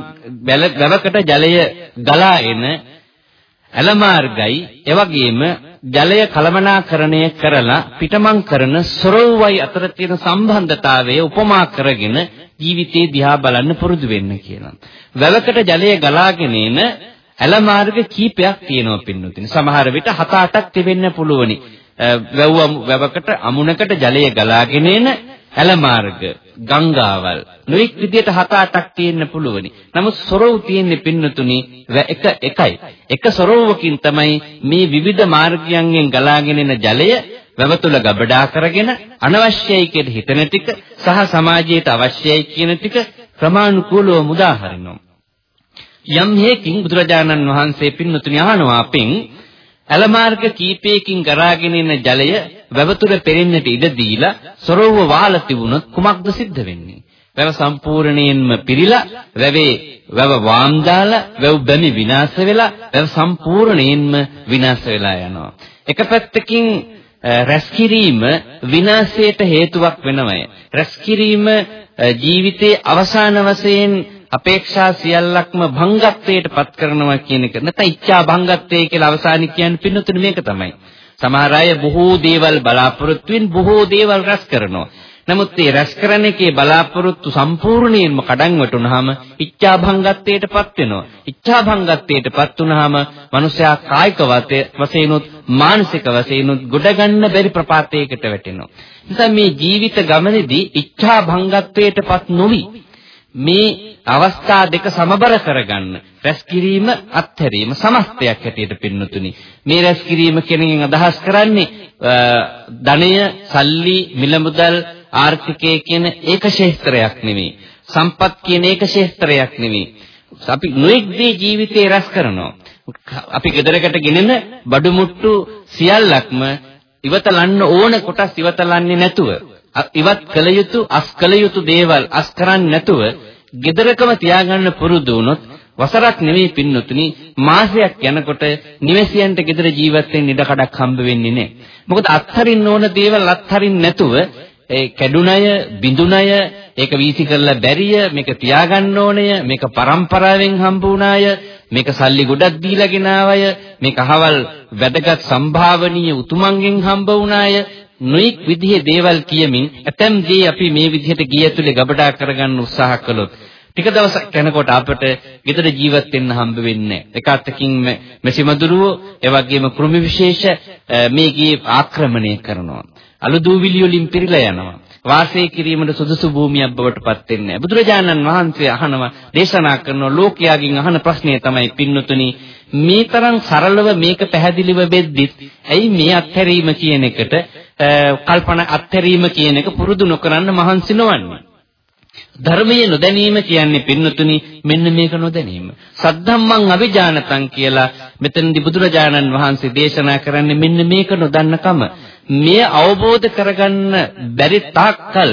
වැවකට ජලය ගලා එන ඇලමාර්ගයි එවැගේම ජලය කලමනාකරණය කරලා පිටමං කරන සොරවුවයි අතර තියෙන සම්බන්ධතාවය උපමා කරගෙන ජීවිතේ දිහා බලන්න පුරුදු වෙන්න කියලා. වැවකට ජලය ගලාගෙන එන ඇල මාර්ග කීපයක් තියෙනවා පින්නුතින්. සමහර විට 7-8ක් තිබෙන්න පුළුවනි. වැව් වැවකට අමුණකට ජලය ගලාගෙන එන ඇල මාර්ග ගංගාවල් නොඑක් විදියට 7-8ක් තියෙන්න පුළුවනි. නමුත් සොරව් තියෙන්නේ පින්නතුනි එක එකයි. එක සොරවකින් තමයි මේ විවිධ මාර්ගයන්ගෙන් ගලාගෙන එන ජලය වැව තුල ගබඩා කරගෙන අනවශ්‍යයි කියලා හිතන ටික සහ සමාජයට අවශ්‍යයි කියන ටික ක්‍රමානුකූලව මුදා හරිනවා. යම් හේකින් බුදුරජාණන් වහන්සේ පින්නතුනි අහනවා අපෙන් ඇලමාර්ග කීපයකින් ගරාගෙන එන ජලය වැව තුල පෙරෙන්නට ඉඩ දීලා සොරවව වහලා තිබුණොත් කුමක්ද සිද්ධ වෙන්නේ? වැව සම්පූර්ණයෙන්ම පිරීලා වැවේ වැව වාම් දාලා වැව් බැමි විනාශ වෙලා වැව සම්පූර්ණයෙන්ම විනාශ වෙලා යනවා. එක පැත්තකින් රැස්කිරීම විනාශයට හේතුවක් වෙනවය. රැස්කිරීම ජීවිතයේ අවසාන වශයෙන් අපේක්ෂා සියල්ලක්ම භංගත්වයට පත් කරනවා කියන එක. නැත්නම් ඉච්ඡා භංගත්වය කියලා අවසානයේ කියන්නේ පින්නතුනේ මේක තමයි. සමහර අය බොහෝ දේවල් බලාපොරොත්තු වෙන බොහෝ දේවල් රැස් කරනවා. නමුත් මේ රැස් කරන එකේ බලාපොරොත්තු සම්පූර්ණයෙන්ම කඩන් වැටුනහම ඉච්ඡා භංගත්වයටපත් වෙනවා. ඉච්ඡා භංගත්වයටපත් වුනහම මනුෂයා කායික වශයෙන්ුත් මානසික වශයෙන්ුත් ගොඩ ගන්න බැරි ප්‍රපාතයකට වැටෙනවා. නිසා මේ ජීවිත ගමනේදී ඉච්ඡා භංගත්වයටපත් නොවි මේ අවස්ථා දෙක සමබර කරගන්න රැස් කිරීම අත්හැරීම සමස්තයක් හැටියට පින්නතුනි මේ රැස් කිරීම කියනකින් අදහස් කරන්නේ ධනය සල්ලි මිල මුදල් ආර්ථිකය කියන ඒක ක්ෂේත්‍රයක් නෙමෙයි. සම්පත් කියන ඒක ක්ෂේත්‍රයක් නෙමෙයි. අපි නොඑක් දේ ජීවිතේ රැස් කරනවා. අපි ගෙදරකට ගෙනෙන බඩු මුට්ටු සියල්ලක්ම ඉවතලන්න ඕන කොටස් ඉවතලන්නේ නැතුව ඉවත් කළ යුතු අස් කළ යුතු දේවල් අස් කරන්නේ නැතුව ගෙදරකම තියාගන්න පුරුදු වුණොත් වසරක් නෙවෙයි පින්නතුනි මාසයක් යනකොට නිවැසියන්ට ගෙදර ජීවත් වෙන්න ඉඩ කඩක් හම්බ වෙන්නේ නැහැ. මොකද අත්හරින්න ඕන දේවල් අත්හරින්න නැතුව ඒ කැඩුණය, බිඳුණය, ඒක වීසි කරලා බැරිය මේක තියාගන්න ඕනය මේක પરම්පරාවෙන් හම්බ වුණාය මේක සල්ලි ගොඩක් දීලා ගෙනාවය මේක අහවල් වැදගත් සම්භාවනීය උතුමන්ගෙන් හම්බ වුණාය නොඑක් විදිහේ දේවල් කියමින් ඇතැම් දේ අපි මේ විදිහට ගිය ඇතුලේ ගබඩා කරගන්න උත්සාහ කළොත් ටික දවසක් යනකොට අපට ගෙදර ජීවත් වෙන්න හම්බ වෙන්නේ එක අතකින් මෙසිමදුරුව ඒ වගේම කෘමි විශේෂ මේකේ ආක්‍රමණය කරනවා. අලු දූවිලි වලින් පිරීලා යනවා. වාසය කිරීමට සුදුසු භූමියක් බවට පත් වෙන්නේ බුදුරජාණන් වහන්සේ අහනවා දේශනා කරන ලෝකයාගෙන් අහන ප්‍රශ්නය තමයි පින්නතුනි මේ තරම් සරලව මේක පැහැදිලිව වෙද්දිත් ඇයි මේ අත්හැරීම කියන එකට කල්පනා අත්හැරීම කියන එක පුරුදු නොකරන්න මහන්සි නොවන්නේ ධර්මයේ නොදැනීම කියන්නේ පින්නතුනි මෙන්න මේක නොදැනීම. සද්ධම්මං අවිජානතං කියලා මෙතනදී බුදුරජාණන් වහන්සේ දේශනා කරන්නේ මෙන්න මේක නොදන්නකම. මේ අවබෝධ කරගන්න බැරි තාක්කල්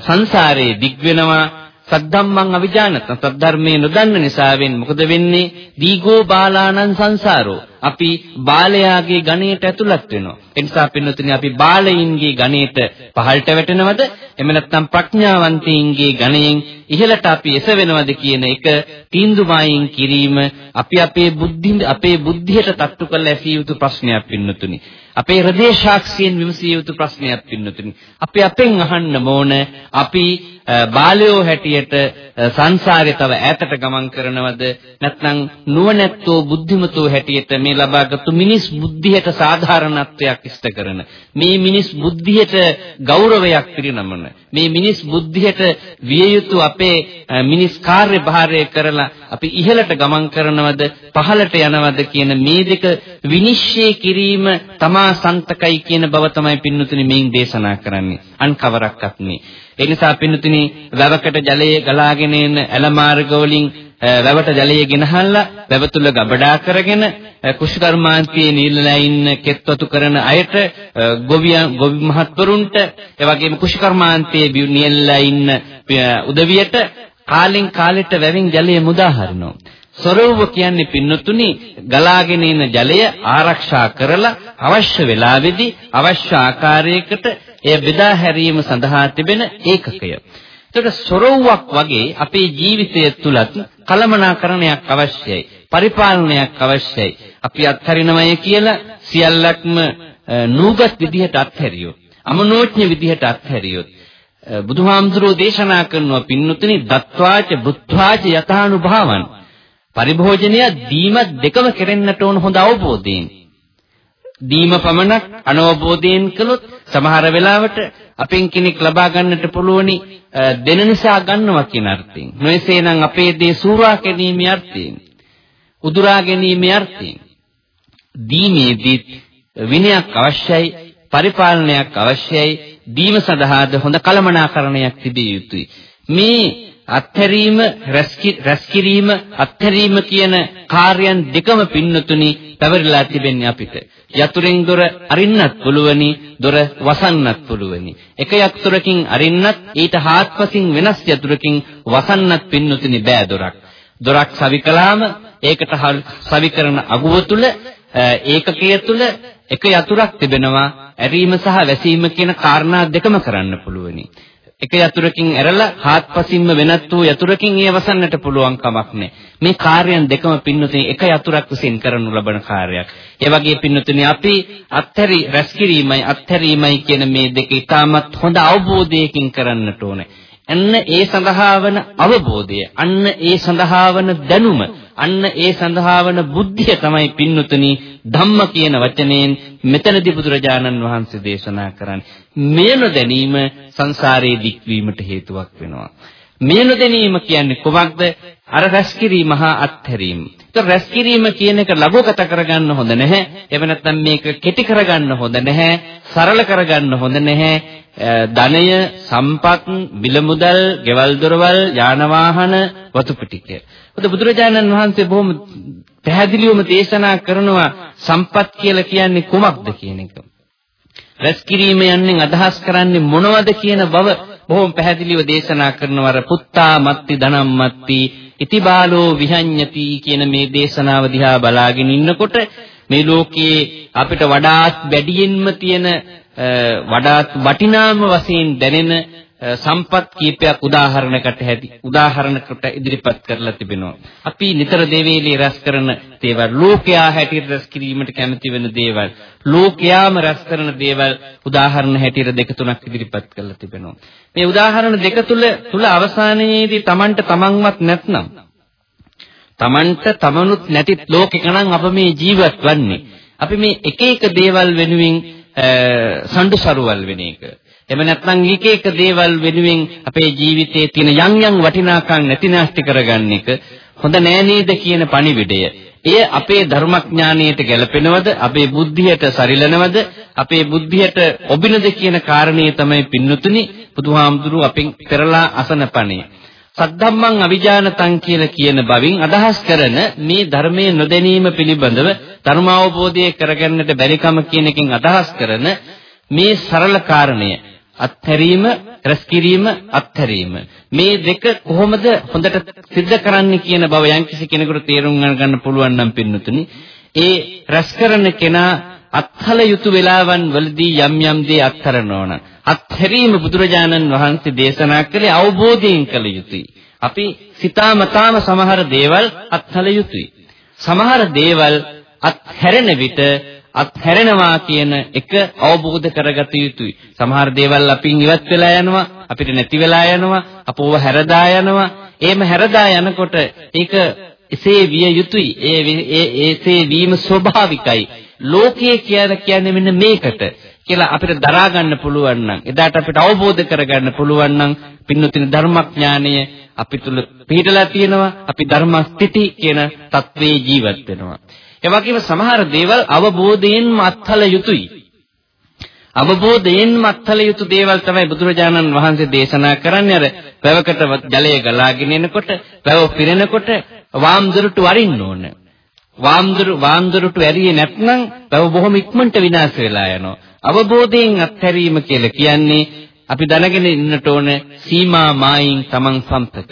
සංසාරේ දිග් වෙනවා සද්ධම්මං අවිජානත සද්ධර්මයේ නොදන්න නිසාවෙන් මොකද වෙන්නේ? දීගෝ බාලානං සංසාරෝ. අපි බාලයාගේ ගණයට ඇතුළත් වෙනවා. ඒ නිසා පින්නතුනි අපි බාලයින්ගේ ගණයට පහළට වැටෙනවද? එහෙම නැත්නම් ප්‍රඥාවන්තයින්ගේ ගණයෙන් ඉහළට අපි එසවෙනවද කියන එක තීන්දුවයින් කිරීම අපි අපේ බුද්ධි අපේ බුද්ධියට තට්ටු කරලා ඇසිය යුතු ප්‍රශ්නයක් පින්නතුනි. අපේ හෘදේ සාක්ෂියෙන් විමසිය යුතු ප්‍රශ්නයක් පින්නතුනි. අපි අපෙන් අහන්න ඕන අපි බාලයෝ හැටියට සංසාරේ තව ඈතට ගමන් කරනවද? නැත්නම් නුවණැත්තෝ බුද්ධිමතෝ හැටියට මේ ලබාගත්තු මිනිස් බුද්ධියට සාධාරණත්වයක් ඉෂ්ට කරන මේ මිනිස් බුද්ධියට ගෞරවයක් පිරිනමන මේ මිනිස් බුද්ධියට විය යුතු අපේ මිනිස් කාර්යභාරය කරලා අපි ඉහළට ගමන් කරනවද පහළට යනවද කියන මේ දෙක විනිශ්චය කිරීම තමා සන්තකයි කියන බව තමයි පින්නතුනි මේන් දේශනා කරන්නේ. අන් කවරක්වත් නෙවෙයි. ඒ නිසා පින්නතුනි වැවකට ජලය ගලාගෙන එන ඇල මාර්ග වලින් වැවට ජලය ගෙනහල්ලා වැව තුල ගබඩා කරගෙන කුෂ්කර්මාන්තියේ නිල්ලා ඉන්න කෙත්වතු කරන අයට ගොවියන් ගොවි මහත්වරුන්ට ඒ වගේම කුෂ්කර්මාන්තියේ නිල්ලා ඉන්න උදවියට කාලෙන් කාලෙට වැවෙන් ජලය මුදා හරිනවා. සොරවුව කියන්නේ පින්නතුනි ගලාගෙන එන ජලය ආරක්ෂා කරලා අවශ්‍ය වෙලාවෙදී අවශ්‍ය ආකාරයකට එය බෙදා හැරීම සඳහා තිබෙන ඒකකය. එතකොට සොරවුවක් වගේ අපේ ජීවිතය තුලත් කලමනාකරණයක් අවශ්‍යයි. පරිපාලනයක් අවශ්‍යයි. අපි අත්හරිනවය කියලා සියල්ලක්ම නූගත් විදිහට අත්හැරියොත්, අමනෝඥ විදිහට අත්හැරියොත් බුදුහාමුදුරෝ දේශනා කරනවා පින්නතුනි දත්වාච බුද්ධාච යථානුභාවන් පරිභෝජනය දීමත් දෙකම කෙරෙන්නට ඕන හොඳ අවබෝධයෙන්. දීම පමණක් අනවබෝධයෙන් කළොත් සමහර වෙලාවට අපෙන් කෙනෙක් ලබා ගන්නට පුළුවනි දෙන නිසා ගන්නවා කියන අර්ථයෙන්. නොයසේනම් අපේ දේ සූරා ගැනීමේ අර්ථයෙන්. උදුරා ගැනීමේ අර්ථයෙන්. දීමේදී විනයක් අවශ්‍යයි, පරිපාලනයක් අවශ්‍යයි, දීම සඳහාද හොඳ කළමනාකරණයක් තිබිය යුතුයි. මේ අත්හැරීම රැස්කිරීම අත්හැරීම කියන කාර්යයන් දෙකම පින්නතුනි පැවරිලා තිබෙන්නේ අපිට. යතුරෙන් දොර අරින්නත් පුළුවනි, දොර වසන්නත් පුළුවනි. එක යතුරකින් අරින්නත් ඊට හාත්පසින් වෙනස් යතුරකින් වසන්නත් පින්නතුනි බෑ දොරක්. දොරක් සවි කළාම ඒකට සවි කරන අගුව තුල ඒකකය තුල එක යතුරක් තිබෙනවා. ඇරීම සහ වැසීම කියන කාරණා දෙකම කරන්න පුළුවනි. එක යතුරකින් ඇරලා හාත්පසින්ම වෙනත් වූ යතුරකින් ඒ වසන්නට පුළුවන් කමක් නැහැ. මේ කාර්යයන් දෙකම පින්නතුනි එක යතුරක් විසින් කරනු ලබන කාර්යයක්. ඒ වගේ පින්නතුනි අපි අත්හැරි රැස්කිරීමයි අත්හැරීමයි කියන මේ දෙක ඉතාමත් හොඳ අවබෝධයකින් කරන්නට ඕනේ. අන්න ඒ සඳහා වන අවබෝධය, අන්න ඒ සඳහා වන දැනුම, අන්න ඒ සඳහා වන බුද්ධිය තමයි පින්නතුනි ධම්ම කියන වචනයෙන් මෙතනදී බුදුරජාණන් වහන්සේ දේශනා කරන්නේ. මේ නොදැනීම සංසාරයේ දික්වීමට හේතුවක් වෙනවා. මේ නොදැනීම කියන්නේ කොමක්ද? අර රැස්කිරීම හා අත්හැරීම. ඒක රැස්කිරීම කියන එක ලඝුගත කරගන්න හොඳ නැහැ. එහෙම නැත්නම් මේක කෙටි කරගන්න හොඳ නැහැ. සරල කරගන්න හොඳ නැහැ. ධනය, සම්පත්, මිල මුදල්, ගෙවල් දොරවල්, යාන වාහන, වතු පිටිකය. ඔද බුදුරජාණන් වහන්සේ බොහොම පැහැදිලිවම දේශනා කරනවා සම්පත් කියලා කියන්නේ කුමක්ද කියන එක. රැස්කිරීම යන්නේ අදහස් කරන්නේ මොනවද කියන බව බොහොම පැහැදිලිව දේශනා කරනවර පුත්තා මත්ති ධනම් මත්ති ඉතිබාලෝ විහඤ්ඤති කියන මේ දේශනාව දිහා බලාගෙන ඉන්නකොට මේ ලෝකයේ අපිට වඩාත් වැඩියෙන්ම තියෙන වඩාත් වටිනාම වශයෙන් දැනෙන සම්පත් කීපයක් උදාහරණකට හැටි උදාහරණකට ඉදිරිපත් කරලා තිබෙනවා. අපි නිතර දෙවේලේ රැස් කරන දේවල් ලෝකයා හැටියට රැස් කිරීමට කැමති වෙන දේවල් ලෝකයාම රැස් කරන දේවල් උදාහරණ හැටියට දෙක තුනක් ඉදිරිපත් කරලා තිබෙනවා. මේ උදාහරණ දෙක තුල තුල අවසානයේදී Tamanට තමන්වත් නැත්නම් Tamanට තමනුත් නැති ලෝකෙක නම් අප මේ ජීවත් වන්නේ. අපි මේ එක එක දේවල් වෙනුවෙන් සම්ඩු සරුවල් වෙන එක. එහෙම නැත්නම් එක එක දේවල් වෙනුවෙන් අපේ ජීවිතයේ තියෙන යම් යම් වටිනාකම් නැතිනාස්ති කරගන්න එක හොඳ නෑ නේද කියන පණිවිඩය. එය අපේ ධර්මඥානයට ගැලපෙනවද? අපේ බුද්ධියට සරිලනවද? අපේ බුද්ධියට ඔබිනද කියන කාරණේ තමයි පින්නතුනි බුදුහාමුදුරුව අපෙන් පෙරලා අසන පණේ. සද්ධම්මං අවිජානතං කියලා කියන බවින් අදහස් කරන මේ ධර්මයේ නොදැනීම පිළිබඳව ධර්මාවබෝධය කරගන්නට බැරිකම කියන එකෙන් අදහස් කරන මේ සරල කාරණය. අත්හැරීම රැස්කිරීම අත්හැරීම. මේ දෙක කොහොමද හොඳට සිද්ධ කරන්නේ කියන බව යම්කිසි කෙනෙකුට තේරුම් ගන්න පුළුවන් නම් පින්නතුනි ඒ රැස් කරන කෙනා අත්හල යුතු වෙලාවන් වලදී යම් යම් දේ අත්හරන ඕන අත්හැරීම බුදුරජාණන් වහන්සේ දේශනා කළේ අවබෝධයෙන් කළ යුතුයි. අපි සිතාමතාම සමහර දේවල් අත්හල යුතුයි. සමහර දේවල් අත්හැරෙන විට අත්හැරෙනවා කියන එක අවබෝධ කරගත යුතුයි. සමහර දේවල් අපින් ඉවත් වෙලා යනවා, අපිට නැති වෙලා යනවා, අපෝව හැරදා යනවා. එහෙම හැරදා යනකොට ඒක එසේ විය යුතුයි. ඒ ඒසේ වීම ස්වභාවිකයි. ලෝකයේ කියන්නේ මෙන්න මේකට කියලා අපිට දරා ගන්න පුළුවන් නම් එදාට අපිට අවබෝධ කර ගන්න පුළුවන් නම් පින්නතින ධර්මඥානය අපි තුල පිළිටලා තියෙනවා අපි ධර්ම ස්ථಿತಿ කියන தત્වේ ජීවත් වෙනවා ඒ වගේම සමහර දේවල් අවබෝධයෙන්ම අත්හල යුතුයි. අවබෝධයෙන්ම අත්හල යුතු දේවල් තමයි බුදුරජාණන් වහන්සේ දේශනා කරන්නේ අර වැවකට ජලය ගලාගෙන එනකොට වැව පිරෙනකොට වාම් දොරටු වරින්න ඕන. වාම් දොර වාම් දොරටු ඇරියේ නැත්නම් වැව බොහොම ඉක්මනට විනාශ වෙලා යනවා. අවබෝධයෙන් අත්හැරීම කියලා කියන්නේ අපි දැනගෙන ඉන්නට ඕන සීමා මායින් තමන් සම්පත.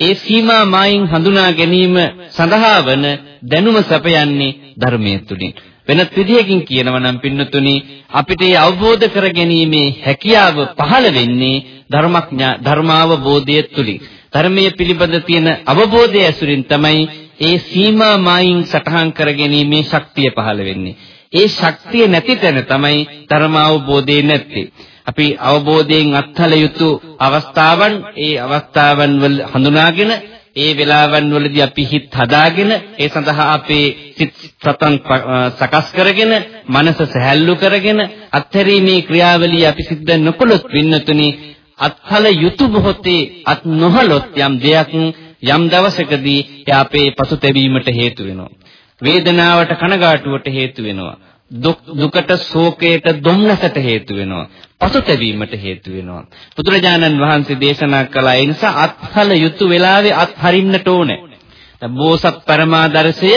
ඒ සීමා මායින් හඳුනා ගැනීම සඳහා වන දැනුම සපයන්නේ ධර්මයේ තුලින්. වෙනත් විදිහකින් කියනවා නම් පින්නතුනි අපිට ඒ අවබෝධ කර ගැනීමේ හැකියාව පහළ වෙන්නේ ධර්මඥා ධර්මාවබෝධය තුලින්. ධර්මයේ පිළිබඳ තියෙන අවබෝධය ඇසුරින් තමයි ඒ සීමා මායින් සටහන් කර ගැනීමේ ශක්තිය පහළ වෙන්නේ. ඒ ශක්තිය නැති තැන තමයි ධර්මාවබෝධය නැත්තේ. අපි අවබෝධයෙන් අත්හල යුතු අවස්ථාවන් ඒ අවස්ථාවන් වල හඳුනාගෙන ඒ වෙලාවන් වලදී අපි හිත හදාගෙන ඒ සඳහා අපේ සිත් සතන් සකස් කරගෙන මනස සැහැල්ලු කරගෙන අත්හැරීමේ ක්‍රියාවලිය අපි සිද්ධ නොකළොත් වින්නතුනි අත්හල යුතු මොහොතේ අත් නොහලොත් යම් දෙයක් යම් දවසකදී ඒ අපේ පසුතැවීමට හේතු වෙනවා. වේදනාවට කනගාටුවට හේතු වෙනවා. දුකට ශෝකයට දුම්නසට හේතු වෙනවා. පසුතැවීමට හේතු වෙනවා. බුදුරජාණන් වහන්සේ දේශනා කළා ඒ නිසා අත්හල යුතු වෙලාවේ අත්හරින්නට ඕනේ. දැන් බෝසත් පරමාදර්ශය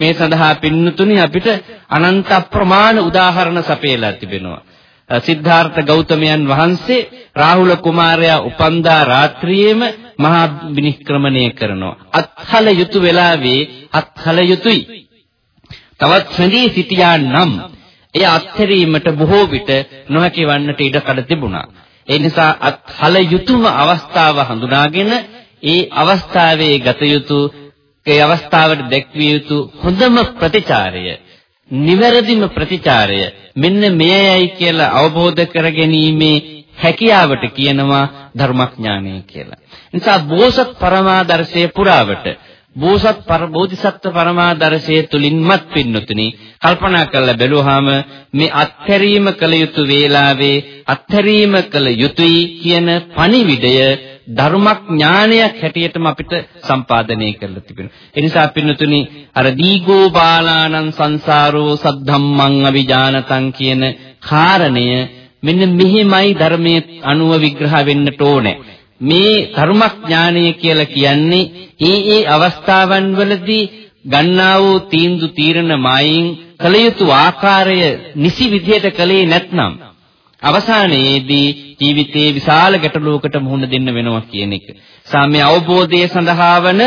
මේ සඳහා පින්නතුනි අපිට අනන්ත අප්‍රමාණ උදාහරණ සපයලා තිබෙනවා. සිද්ධාර්ථ ගෞතමයන් වහන්සේ රාහුල කුමාරයා උපන්දා රාත්‍රියේම මහා විනික්‍රමණය කරනවා. අත්හල යුතු වෙලාවේ අත්හල යුතුයි. තවත් රැඳී සිටියා නම් එය අත්හැරීමට බොහෝ විට නොහැකි වන්නට ඉඩකඩ තිබුණා. ඒ නිසා අත්හල යුතුයම අවස්ථාව හඳුනාගෙන ඒ අවස්ථාවේ ගත යුතු ඒ අවස්ථාවට දැක්විය යුතු හොඳම ප්‍රතිචාරය නිවැරදිම ප්‍රතිචාරය මෙන්න මෙයයි කියලා අවබෝධ කරගැනීමේ හැකියාවට කියනවා ධර්මඥානය කියලා. නිසා බෝසත් පරමාදර්ශයේ පුරාවට බෝසත් බෝධිසත්ව පරමාදර්ශයේ තුලින්මත් පින්නතුනි කල්පනා කරලා බැලුවාම මේ අත්හැරීම කළ යුතු වේලාවේ අත්හැරීම කළ යුතුයි කියන පණිවිඩය ධර්මඥානයක් හැටියටම අපිට සම්පාදනය කරලා තිබෙනවා. ඒ නිසා පින්නතුනි අර දීගෝ බාලානං සංසාරෝ සද්ධම්මං අවිජානතං කියන කාරණය මෙන්න මෙහිමයි ධර්මයේ අනුව විග්‍රහ වෙන්නට ඕනේ. මේ කර්මඥානය කියලා කියන්නේ ඒ ඒ අවස්ථාවන් වලදී ගන්නා වූ තීන්දු තීරණ මායින් කළ යුතු ආකාරය නිසි විදිහට කළේ නැත්නම් අවසානයේදී ජීවිතයේ විශාල ගැටලුවකට මුහුණ දෙන්න වෙනවා කියන එක. සාම්‍ය අවබෝධය සඳහා වන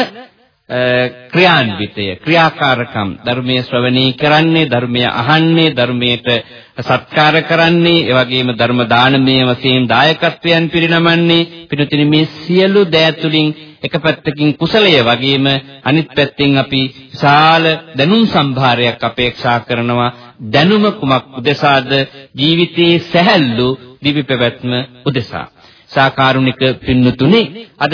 ක්‍රියාන්විතය ක්‍රියාකාරකම්. ධර්මයේ ශ්‍රවණී කරන්නේ ධර්මය අහන්නේ ධර්මයට සත්කාර කරන්නේ ඒ වගේම ධර්ම දානමය වශයෙන් දායකත්වයන් පිරිනමන්නේ පිටුතින මේ සියලු දෑ තුලින් එක පැත්තකින් කුසලය වගේම අනිත් පැත්තෙන් අපි විශාල දැනුම් සම්භාරයක් අපේක්ෂා කරනවා. දැනුම කුමක් උදෙසාද? ජීවිතයේ සැහැල්ලු දිවි පැවැත්ම උදෙසා. සාකාරුණික පින්නතුනේ අද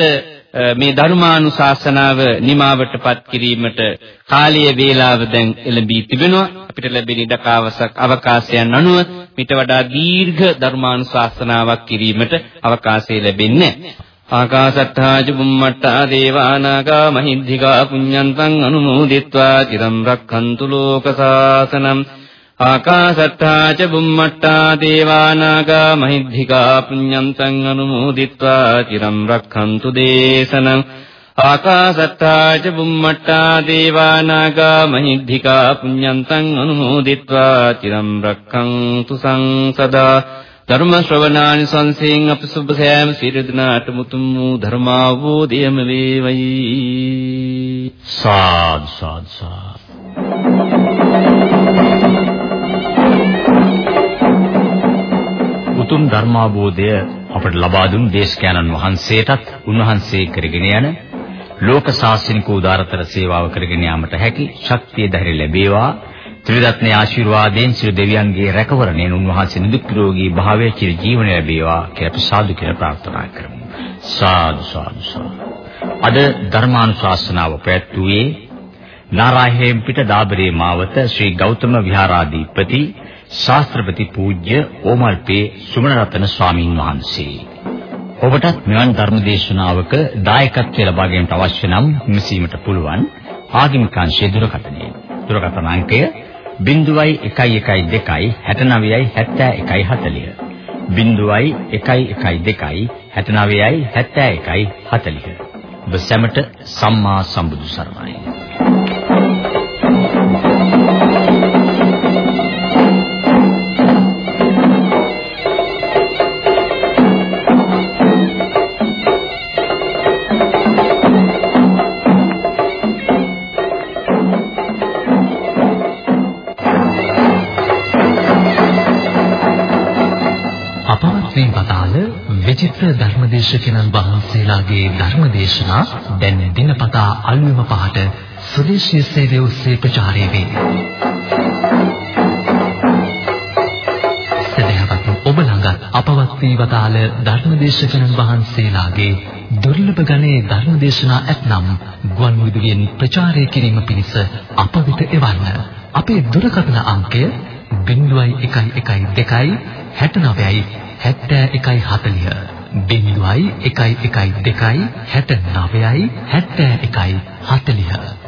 මේ ධර්මානුශාසනාව නිමාවටපත් කිරීමට කාලීය වේලාව දැන් එළඹී තිබෙනවා. අපිට ලැබෙන ඉඩකාවසක් අවකාශයන් අනුව මිට වඩා දීර්ඝ ධර්මානුශාසනාවක් කිරීමට අවකාශය ලැබෙන්නේ ආකාශත්තා ච බුම්මට්ටා දේවානාගා මහින්దికා පුඤ්ඤන්තං අනුමෝදිත්වා. චිරම් රක්ඛන්තු ලෝක සාසනං ආකාසට්ටා ච බුම්මට්ටා දේවානාගා මහිද්ධිකා පුඤ්ඤන්තං අනුමෝදිත්වා চিරම් රක්ඛන්තු දේශනං ආකාසට්ටා ච බුම්මට්ටා දේවානාගා මහිද්ධිකා පුඤ්ඤන්තං අනුමෝදිත්වා চিරම් රක්ඛන්තු සංසදා ධර්ම ශ්‍රවණානි සංසයෙන් අප සුබ සෑම සිරිදනාට මුතුම් වූ ධර්මාවෝදයම වේවයි සාද් සාද් සාද් උතුම් ධර්මාබෝධය අපට ලබා දුන් දේශකයන්න් වහන්සේටත් උන්වහන්සේ කරගෙන යන ලෝක ශාසනික උදාරතර සේවාව කරගෙන යාමට හැකි ශක්තිය ධෛර්ය ලැබේවා. ත්‍රිරත්න ආශිර්වාදයෙන් සිය දෙවියන්ගේ රැකවරණයෙන් උන්වහන්සේ නිදුක් නිරෝගී භාවයේ චිර ජීවනය ලැබේවා කියලා අපි සාදු කියලා ප්‍රාර්ථනා කරමු. සාදු සාදු සාදු. අද ධර්මානුශාසනාව පැවැත්වුවේ නාරායහෙම් පිට දාබරේ මාවත ශ්‍රී ගෞතම විහාරාධිපති ශාස්ත්‍රපති පූජ්‍ය ඕමල්පේ සුමනරතන ස්වාමින් වහන්සේ. ඔබටත් මෙවන් ධර්ම දේශනාවක දායකත්වය ලබා ගැනීමට අවශ්‍ය නම් විමසීමට පුළුවන් ආගමික අංශයේ දුරකථනය. දුරකථන අංකය 0.112 69යි 71යි 40. 0.112 69යි 71යි 40. ඔබ සැමට සම්මා සම්බුදු සරණයි. විචිත්‍ර ධර්මදේශකයන්න් වහන්සේලාගේ ධර්මදේශනා දැන් දිනපතා අලුයම පහට සුදේශීය සේවය ඔස්සේ ප්‍රචාරය වේ. සදහවත් ඔබ ළඟත් අපවත් වී වදාළ ධර්මදේශකයන්න් වහන්සේලාගේ දුර්ලභ ගණයේ ධර්මදේශනා ඇතනම් ගුවන් විදුලියෙන් ප්‍රචාරය කිරීම පිණිස අප වෙත එවන්න. අපේ දුරකථන අංකය 0112 69යි 7140 බිඳුවයි 112 69යි 7140